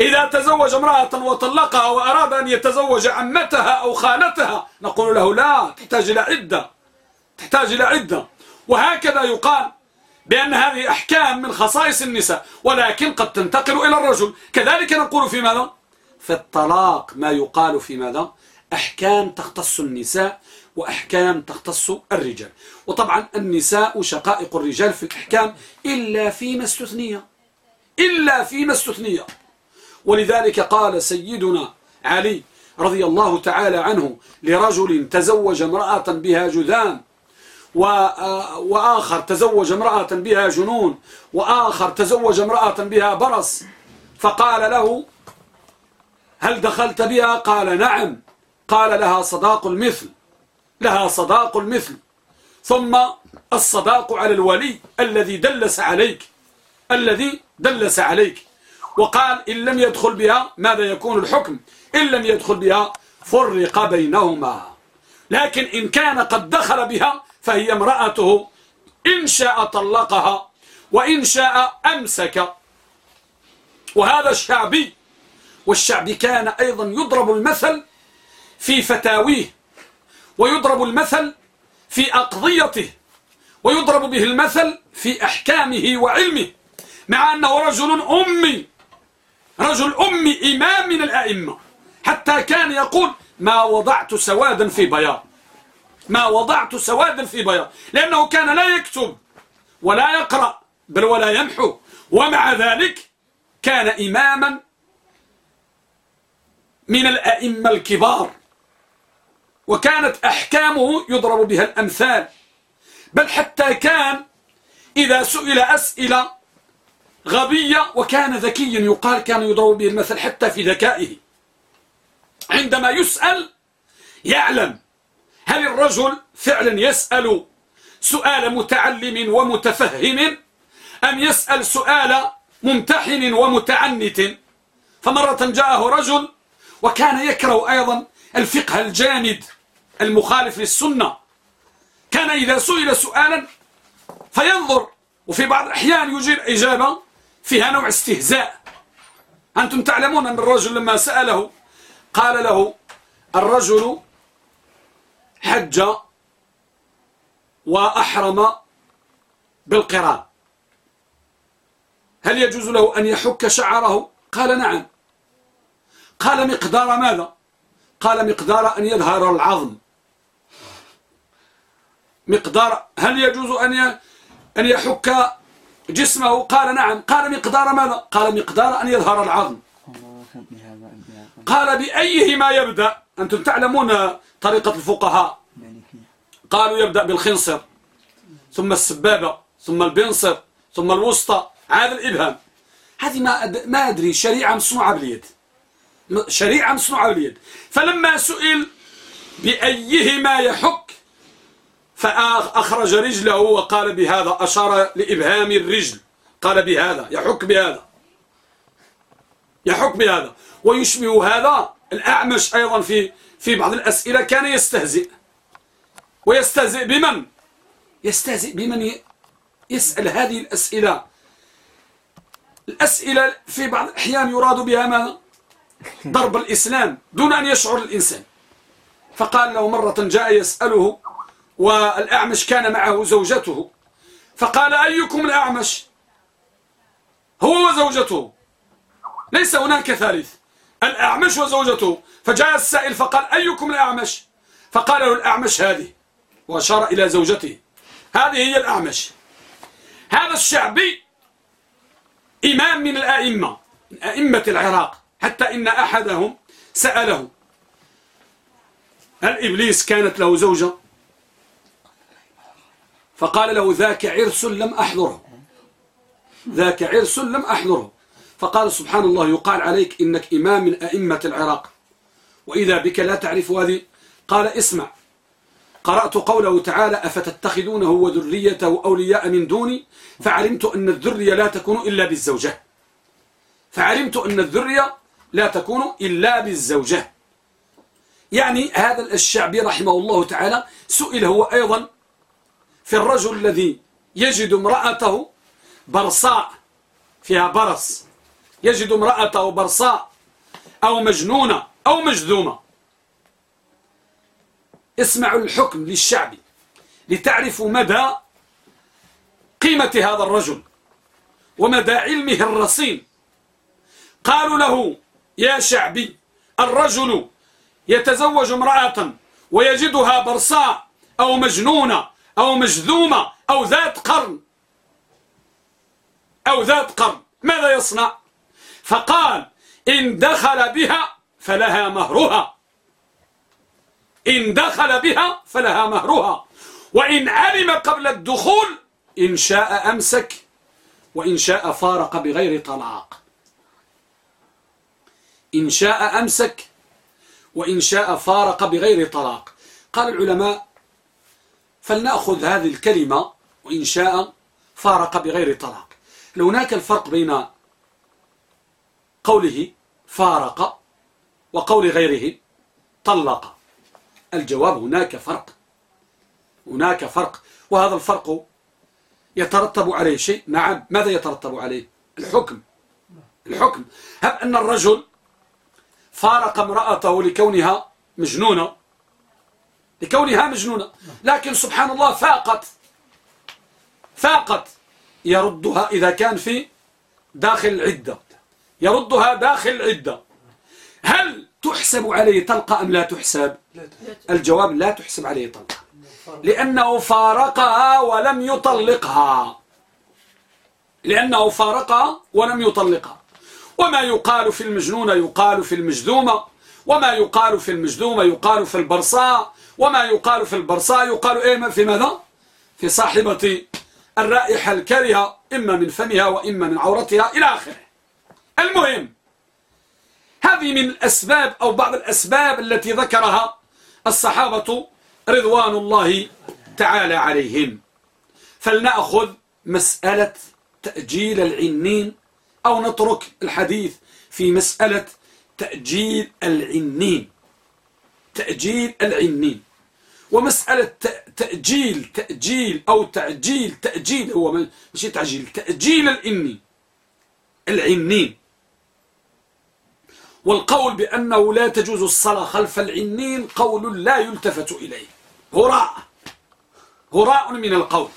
إذا تزوج امرأة وطلقها وأراد أن يتزوج عمتها أو خالتها نقول له لا تحتاج إلى عدة. تحتاج إلى عدة. وهكذا يقال بأن هذه أحكام من خصائص النساء ولكن قد تنتقل إلى الرجل. كذلك نقول في ماذا؟ في الطلاق ما يقال في ماذا؟ أحكام تختص النساء وأحكام تختص الرجال. وطبعا النساء شقائق الرجال في الأحكام إلا فيما استثنية إلا فيما استثنية ولذلك قال سيدنا علي رضي الله تعالى عنه لرجل تزوج امرأة بها جذام وآخر تزوج امرأة بها جنون وآخر تزوج امرأة بها برص فقال له هل دخلت بها؟ قال نعم. قال لها صداق المثل. لها صداق المثل. ثم الصداق على الولي الذي دلس عليك. الذي دلس عليك. وقال إن لم يدخل بها ماذا يكون الحكم؟ إن لم يدخل بها فرق بينهما. لكن إن كان قد دخل بها فهي امرأته. إن شاء طلقها وإن شاء أمسك. وهذا الشعبي والشعبي كان أيضا يضرب المثل في فتاويه ويضرب المثل في أقضيته ويضرب به المثل في أحكامه وعلمه مع أنه رجل أمي رجل أمي إمام من الأئمة حتى كان يقول ما وضعت سوادا في بياض ما وضعت سوادا في بياض لأنه كان لا يكتب ولا يقرأ بل ولا يمحو ومع ذلك كان إماما من الأئمة الكبار. وكانت أحكامه يضرب بها الأمثال. بل حتى كان إذا سئل أسئلة غبية وكان ذكيا يقال كان يضرب به المثل حتى في ذكائه. عندما يسأل يعلم هل الرجل فعلا يسأل سؤال متعلم ومتفهم أم يسأل سؤال ممتحن ومتعنت؟ فمرة جاءه رجل وكان يكره أيضا الفقه الجامد المخالف للسنة. كان إذا سئل سؤالا فينظر وفي بعض الأحيان يجيب إجابة فيها نوع استهزاء. أنتم تعلمون أن الرجل لما سأله قال له الرجل حج وأحرم بالقران. هل يجوز له أن يحك شعره؟ قال نعم. قال مقدار ماذا؟ قال مقدار أن يظهر العظم. مقدار هل يجوز أن أن يحك جسمه؟ قال نعم. قال مقدار ماذا؟ قال مقدار أن يظهر العظم. قال بأيهما يبدأ؟ أنتم تعلمون طريقة الفقهاء. قالوا يبدأ بالخنصر ثم السبابة ثم البنصر ثم الوسطى. عاد الإبهام. هذه ما ما أدري شريعة مصنوعة باليد. شريعة مصنوعة باليد. فلما سئل بأيهما يحك فأخرج رجله وقال بهذا أشار لإبهام الرجل. قال بهذا يحك بهذا. يحك بهذا. ويشبه هذا الأعمش أيضا في في بعض الأسئلة كان يستهزئ. ويستهزئ بمن؟ يستهزئ بمن يسأل هذه الأسئلة. الأسئلة في بعض الأحيان يراد بها ماذا؟ ضرب الإسلام دون أن يشعر الإنسان. فقال له مرة جاء يسأله والأعمش كان معه زوجته. فقال أيكم الأعمش؟ هو وزوجته. ليس هناك ثالث. الأعمش وزوجته. فجاء السائل فقال أيكم الأعمش؟ فقال له الأعمش هذه. وأشار إلى زوجته. هذه هي الأعمش. هذا الشعبي إمام من الأئمة من أئمة العراق. حتى إن أحدهم سأله هل إبليس كانت له زوجة؟ فقال له ذاك عرس لم أحضره. ذاك عرس لم أحضره. فقال سبحان الله يقال عليك إنك إمام من أئمة العراق. وإذا بك لا تعرف هذه قال اسمع. قرأت قوله تعالى أفتتخذونه وذريته أولياء من دوني؟ فعلمت أن الذرية لا تكون إلا بالزوجة. فعلمت أن الذرية لا تكون إلا بالزوجة. يعني هذا الشعبي رحمه الله تعالى سئل هو أيضا في الرجل الذي يجد امرأته برصاء فيها برص يجد امرأته برصاء أو مجنونة أو مجذومة. اسمعوا الحكم للشعب لتعرفوا مدى قيمة هذا الرجل ومدى علمه الرصين. قالوا له يا شعبي الرجل يتزوج امرأة ويجدها برصاء أو مجنونة أو مجذومة أو ذات قرن. أو ذات قرن. ماذا يصنع؟ فقال إن دخل بها فلها مهرها. إن دخل بها فلها مهرها. وإن علم قبل الدخول إن شاء أمسك وإن شاء فارق بغير طلاق. إن شاء أمسك وإن شاء فارق بغير طلاق. قال العلماء فلنأخذ هذه الكلمة وإن شاء فارق بغير طلاق. هناك الفرق بين قوله فارق وقول غيره طلق الجواب هناك فرق. هناك فرق وهذا الفرق يترتب عليه شيء. نعم ماذا يترتب عليه؟ الحكم. الحكم. هل أن الرجل فارق امرأته لكونها مجنونة. لكونها مجنونة. لكن سبحان الله فاقت. فاقت. يردها إذا كان في داخل العدة. يردها داخل العدة. هل تحسب عليه طلقة أم لا تحسب؟ الجواب لا تحسب عليه طلقة. لأنه فارقها ولم يطلقها. لأنه فارقها ولم يطلقها. وما يقال في المجنونة يقال في المجذومة وما يقال في المجذومة يقال في البرصاء وما يقال في البرصاء يقال إيه؟ في ماذا؟ في صاحبة الرائحة الكريهة إما من فمها وإما من عورتها إلى آخره. المهم هذه من الأسباب أو بعض الأسباب التي ذكرها الصحابة رضوان الله تعالى عليهم. فلنأخذ مسألة تأجيل العنين أو نترك الحديث في مسألة تأجيل العنين. تأجيل العنين. ومسألة تأجيل تأجيل أو تعجيل تأجيل هو مش تعجيل تأجيل الإني العنين. والقول بأنه لا تجوز الصلاة خلف العنين قول لا يلتفت إليه. هراء. هراء من القول.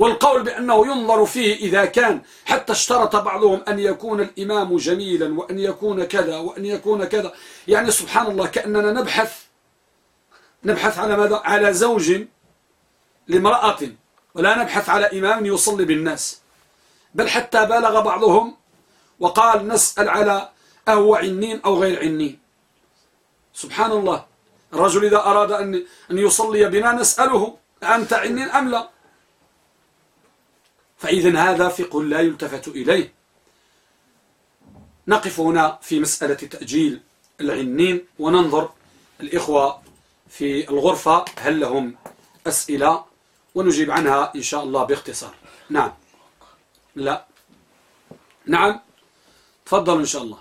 والقول بأنه ينظر فيه إذا كان حتى اشترط بعضهم أن يكون الإمام جميلا وأن يكون كذا وأن يكون كذا. يعني سبحان الله كأننا نبحث نبحث على ماذا؟ على زوج لامرأة ولا نبحث على إمام يصلي بالناس. بل حتى بالغ بعضهم وقال نسأل على أهو عنين أو غير عنين. سبحان الله. الرجل إذا أراد أن يصلي بنا نسأله أنت عنين أم لا؟ فإذا هذا فقه لا يلتفت إليه. نقف هنا في مسألة تأجيل العنين وننظر الإخوة في الغرفة هل لهم أسئلة ونجيب عنها إن شاء الله باختصار. نعم. لا. نعم. تفضل إن شاء الله.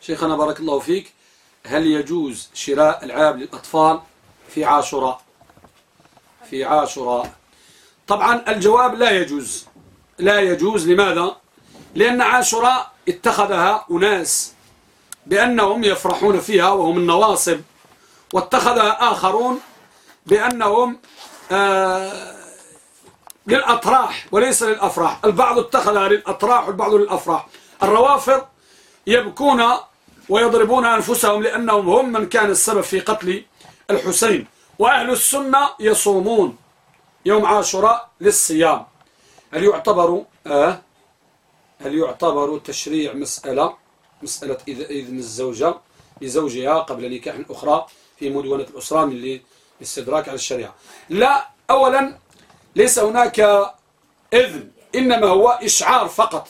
شيخنا بارك الله فيك. هل يجوز شراء العاب للأطفال في عاشوراء؟ في عاشوراء. طبعا الجواب لا يجوز. لا يجوز. لماذا؟ لأن عاشوراء اتخذها أناس بأنهم يفرحون فيها وهم النواصب واتخذها آخرون بأنهم آه للأطراح وليس للأفراح. البعض اتخذها للأطراح والبعض للأفراح. الروافض يبكون ويضربون أنفسهم لأنهم هم من كان السبب في قتل الحسين وأهل السنة يصومون. يوم عاشوراء للصيام. هل يعتبر آه هل يعتبر تشريع مسألة مسألة إذن الزوجة لزوجها قبل نكاح أخرى في مدونة الأسرة من الاستدراك على الشريعة؟ لا أولا ليس هناك إذن إنما هو إشعار فقط.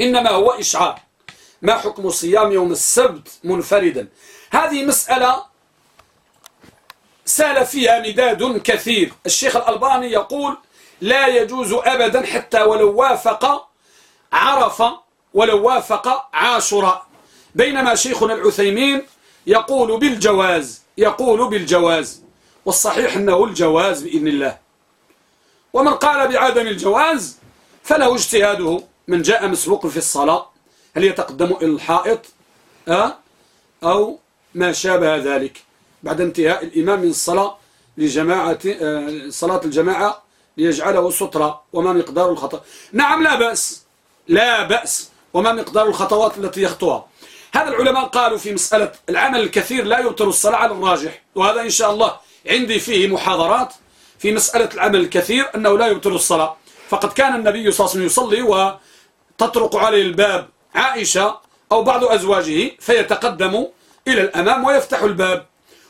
إنما هو إشعار. ما حكم صيام يوم السبت منفردا؟ هذه مسألة سال فيها مداد كثير. الشيخ الألباني يقول لا يجوز أبدا حتى ولو وافق عرفة ولو وافق عاشوراء. بينما شيخنا العثيمين يقول بالجواز يقول بالجواز والصحيح أنه الجواز بإذن الله. ومن قال بعدم الجواز فله اجتهاده من جاء مسبوق في الصلاة. هل يتقدم إلى الحائط؟ أه؟ أو ما شابه ذلك. بعد انتهاء الإمام من الصلاة لجماعة آه، صلاة الجماعة ليجعله سترة وما مقدار الخطأ. نعم لا بأس لا بأس وما مقدار الخطوات التي يخطوها. هذا العلماء قالوا في مسألة العمل الكثير لا يبطل الصلاة على الراجح وهذا إن شاء الله عندي فيه محاضرات في مسألة العمل الكثير أنه لا يبطل الصلاة. فقد كان النبي صلى الله عليه وسلم يصلي وتطرق عليه الباب عائشة أو بعض أزواجه فيتقدم إلى الأمام ويفتح الباب.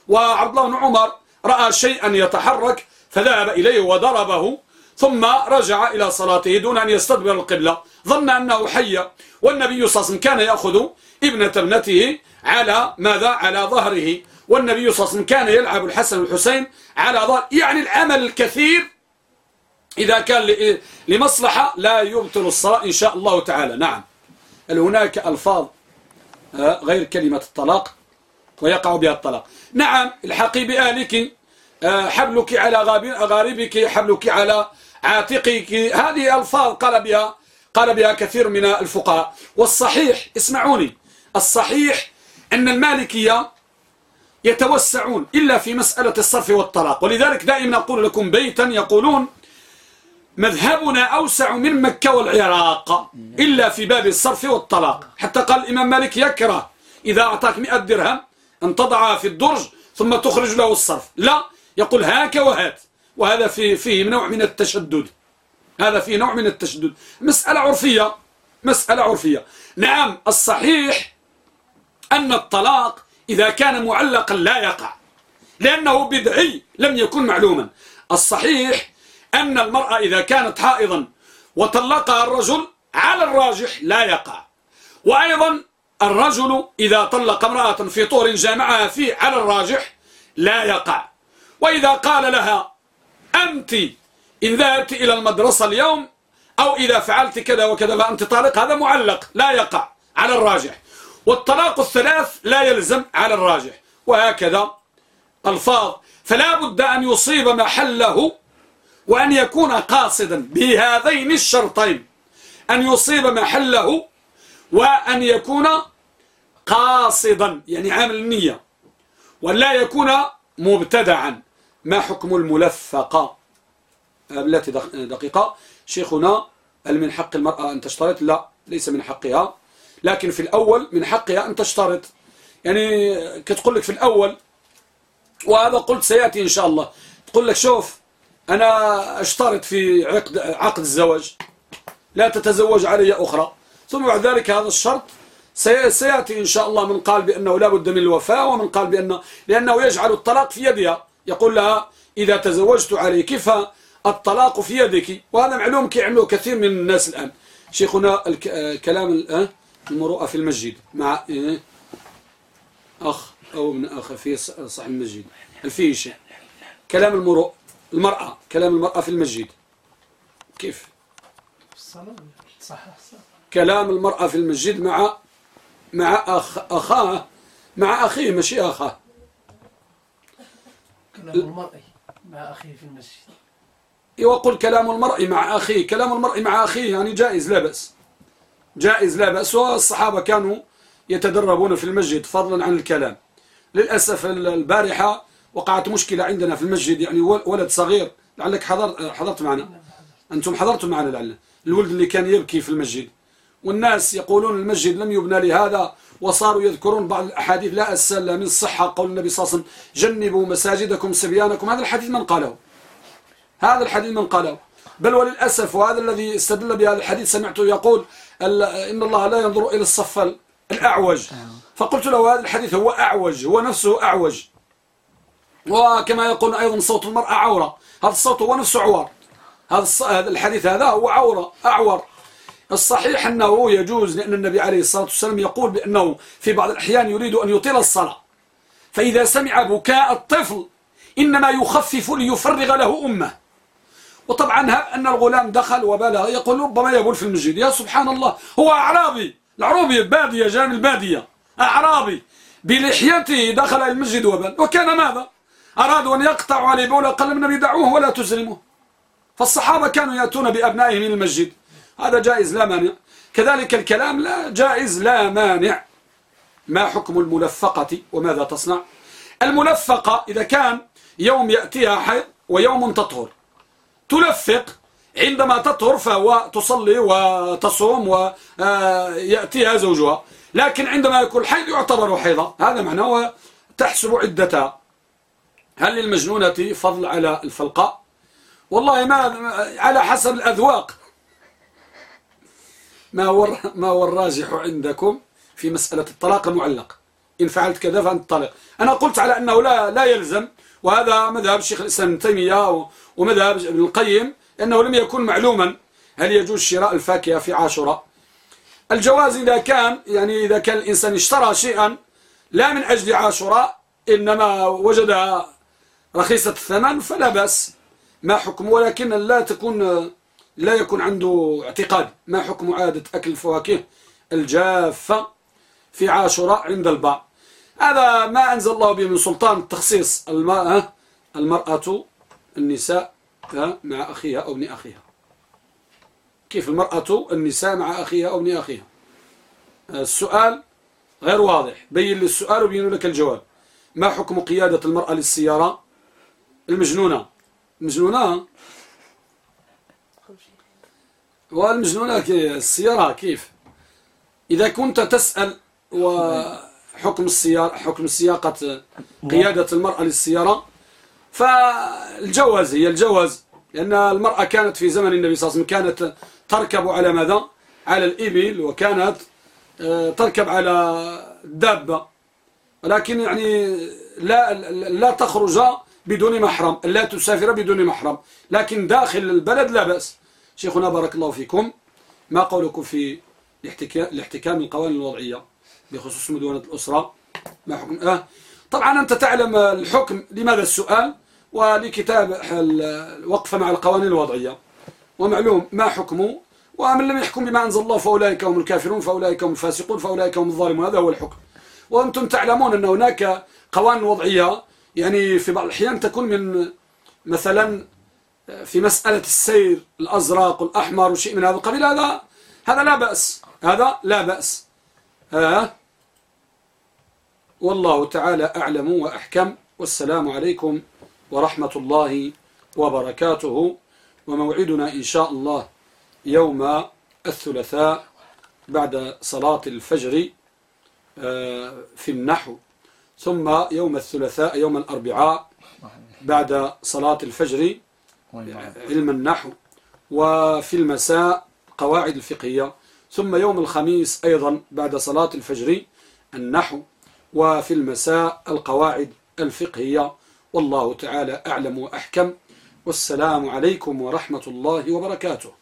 وعبد الله بن عمر رأى شيئا يتحرك فذهب إليه وضربه ثم رجع إلى صلاته دون أن يستدبر القبلة. ظن أنه حي والنبي صلى الله عليه وسلم كان يأخذ ابنة ابنته على ماذا؟ على ظهره. والنبي صلى الله عليه وسلم كان يلعب الحسن والحسين على ظهر. يعني العمل الكثير إذا كان لمصلحة لا يبطل الصلاة إن شاء الله تعالى. نعم. هل هناك ألفاظ آه، غير كلمة الطلاق؟ ويقع بها الطلاق نعم الحقي بأهلك آه، حبلك على غاربك حبلك على عاتقك. هذه ألفاظ قال بها قال بها كثير من الفقهاء. والصحيح اسمعوني الصحيح أن المالكية يتوسعون إلا في مسألة الصرف والطلاق. ولذلك دائما أقول لكم بيتا يقولون مذهبنا أوسع من مكة والعراق إلا في باب الصرف والطلاق. حتى قال الإمام مالك يكره إذا أعطاك مئة درهم أن تضعها في الدرج ثم تخرج له الصرف. لا يقول هاك وهات. وهذا فيه, فيه نوع من التشدد. هذا فيه نوع من التشدد. مسألة عرفية. مسألة عرفية. نعم الصحيح أن الطلاق إذا كان معلقا لا يقع لأنه بدعي لم يكن معلوما. الصحيح أن المرأة إذا كانت حائضا وطلقها الرجل على الراجح لا يقع. وأيضا الرجل إذا طلق امرأة في طور جامعها فيه على الراجح لا يقع. وإذا قال لها أنت إن ذهبت إلى المدرسة اليوم أو إذا فعلت كذا وكذا فأنت طالق هذا معلق لا يقع على الراجح. والطلاق الثلاث لا يلزم على الراجح. وهكذا الفاظ فلا بد أن يصيب محله وأن يكون قاصدا بهذين الشرطين. أن يصيب محله وأن يكون قاصدا يعني عامل النية ولا يكون مبتدعا. ما حكم الملفقة التي دقيقة. شيخنا هل من حق المرأة أن تشترط؟ لا ليس من حقها. لكن في الأول من حقها أن تشترط. يعني كتقول لك في الأول وهذا قلت سيأتي إن شاء الله. تقول لك شوف أنا أشترط في عقد, عقد الزواج. لا تتزوج علي أخرى. ثم بعد ذلك هذا الشرط سيأتي إن شاء الله من قال بأنه لا بد من الوفاء ومن قال بأنه لأنه يجعل الطلاق في يدها. يقول لها إذا تزوجت عليك فالطلاق في يدك. وهذا معلوم كيعملوه كثير من الناس الآن. شيخنا كلام المروءة في المسجد مع؟ أخ أو ابن أخ في صاحب المسجد. الفيش كلام المروءة. المرأة. كلام المرأة في المسجد. كيف؟ صح كلام المرأة في المسجد مع مع أخ أخاه مع أخيه ماشي أخاه. كلام المرأة مع أخيه في المسجد. يقول كلام المرء مع أخيه. كلام المرء مع أخيه يعني جائز لا بأس. جائز لا بأس. والصحابة كانوا يتدربون في المسجد فضلا عن الكلام. للأسف البارحة وقعت مشكلة عندنا في المسجد يعني ولد صغير. لعلك حضرت حضرت معنا؟ أنتم حضرتم معنا لعل الولد اللي كان يبكي في المسجد. والناس يقولون المسجد لم يبنى لهذا وصاروا يذكرون بعض الأحاديث لا أسل من الصحة قول النبي صلى الله عليه وسلم جنبوا مساجدكم سبيانكم. هذا الحديث من قاله هذا الحديث من قاله. بل وللأسف وهذا الذي استدل بهذا الحديث سمعته يقول إن الله لا ينظر إلى الصف الأعوج. فقلت له هذا الحديث هو أعوج هو نفسه أعوج. وكما يقول أيضا صوت المرأة عورة. هذا الصوت هو نفسه عوار هذا الحديث هذا هو عورة أعور. الصحيح أنه يجوز لأن النبي عليه الصلاة والسلام يقول بأنه في بعض الأحيان يريد أن يطيل الصلاة. فإذا سمع بكاء الطفل إنما يخفف ليفرغ له أمه. وطبعا أن الغلام دخل وبلغ يقول ربما يقول في المسجد يا سبحان الله هو أعرابي العروبي بادية جانب البادية أعرابي بلحيته دخل المسجد وبل وكان ماذا؟ أرادوا أن يقطعوا عليه بولا قال النبي دعوه ولا تزرموه. فالصحابة كانوا يأتون بأبنائهم من المسجد. هذا جائز لا مانع. كذلك الكلام لا جائز لا مانع. ما حكم الملفقة وماذا تصنع؟ الملفقة إذا كان يوم يأتيها حيض ويوم تطهر. تلفق عندما تطهر فهو تصلي وتصوم ويأتيها زوجها. لكن عندما يكون حيض يعتبر حيضا هذا معناه تحسب عدتها. هل للمجنونة فضل على الفلقاء؟ والله ما على حسب الأذواق. ما هو ما هو الراجح عندكم في مسألة الطلاق المعلق؟ إن فعلت كذا فأنت طلق أنا قلت على أنه لا لا يلزم وهذا مذهب الشيخ الإسلام ابن تيمية ومذهب ابن القيم أنه لم يكن معلوما هل يجوز شراء الفاكهة في عاشوراء. الجواز إذا كان يعني إذا كان الإنسان اشترى شيئا لا من أجل عاشوراء إنما وجدها رخيصة الثمن فلا بأس. ما حكم ولكن لا تكون لا يكون عنده اعتقاد ما حكم عادة أكل الفواكه الجافة في عاشوراء عند البعض هذا ما أنزل الله به من سلطان التخصيص المرأة المرأة النساء مع أخيها أو ابن أخيها. كيف المرأة النساء مع أخيها أو ابن أخيها؟ السؤال غير واضح. بين لي السؤال وبين لك الجواب. ما حكم قيادة المرأة للسيارة المجنونة؟ المجنونة والمجنونة السيارة كيف؟ إذا كنت تسأل وحكم السيارة حكم السياقة قيادة المرأة للسيارة فالجواز هي الجواز لأن المرأة كانت في زمن النبي صلى الله عليه وسلم كانت تركب على ماذا؟ على الإبل وكانت آه، تركب على الدابة ولكن يعني لا لا تخرج بدون محرم لا تسافر بدون محرم. لكن داخل البلد لا بأس. شيخنا بارك الله فيكم ما قولكم في الاحتكام القوانين الوضعية بخصوص مدونة الأسرة؟ ما حكم؟ آه. طبعا أنت تعلم الحكم لماذا السؤال؟ ولكتاب الوقفة مع القوانين الوضعية. ومعلوم ما حكمه ومن لم يحكم بما أنزل الله فأولئك هم الكافرون فأولئك هم الفاسقون فأولئك هم الظالمون. هذا هو الحكم. وأنتم تعلمون أن هناك قوانين وضعية يعني في بعض الأحيان تكون من مثلا في مسألة السير الأزرق والأحمر وشيء من هذا القبيل هذا هذا لا بأس. هذا لا بأس. آه والله تعالى أعلم وأحكم. والسلام عليكم ورحمة الله وبركاته. وموعدنا إن شاء الله يوم الثلاثاء بعد صلاة الفجر آه، في النحو. ثم يوم الثلاثاء يوم الأربعاء بعد صلاة الفجر. علم النحو وفي المساء قواعد الفقهية. ثم يوم الخميس أيضا بعد صلاة الفجر النحو وفي المساء القواعد الفقهية. والله تعالى أعلم وأحكم. والسلام عليكم ورحمة الله وبركاته.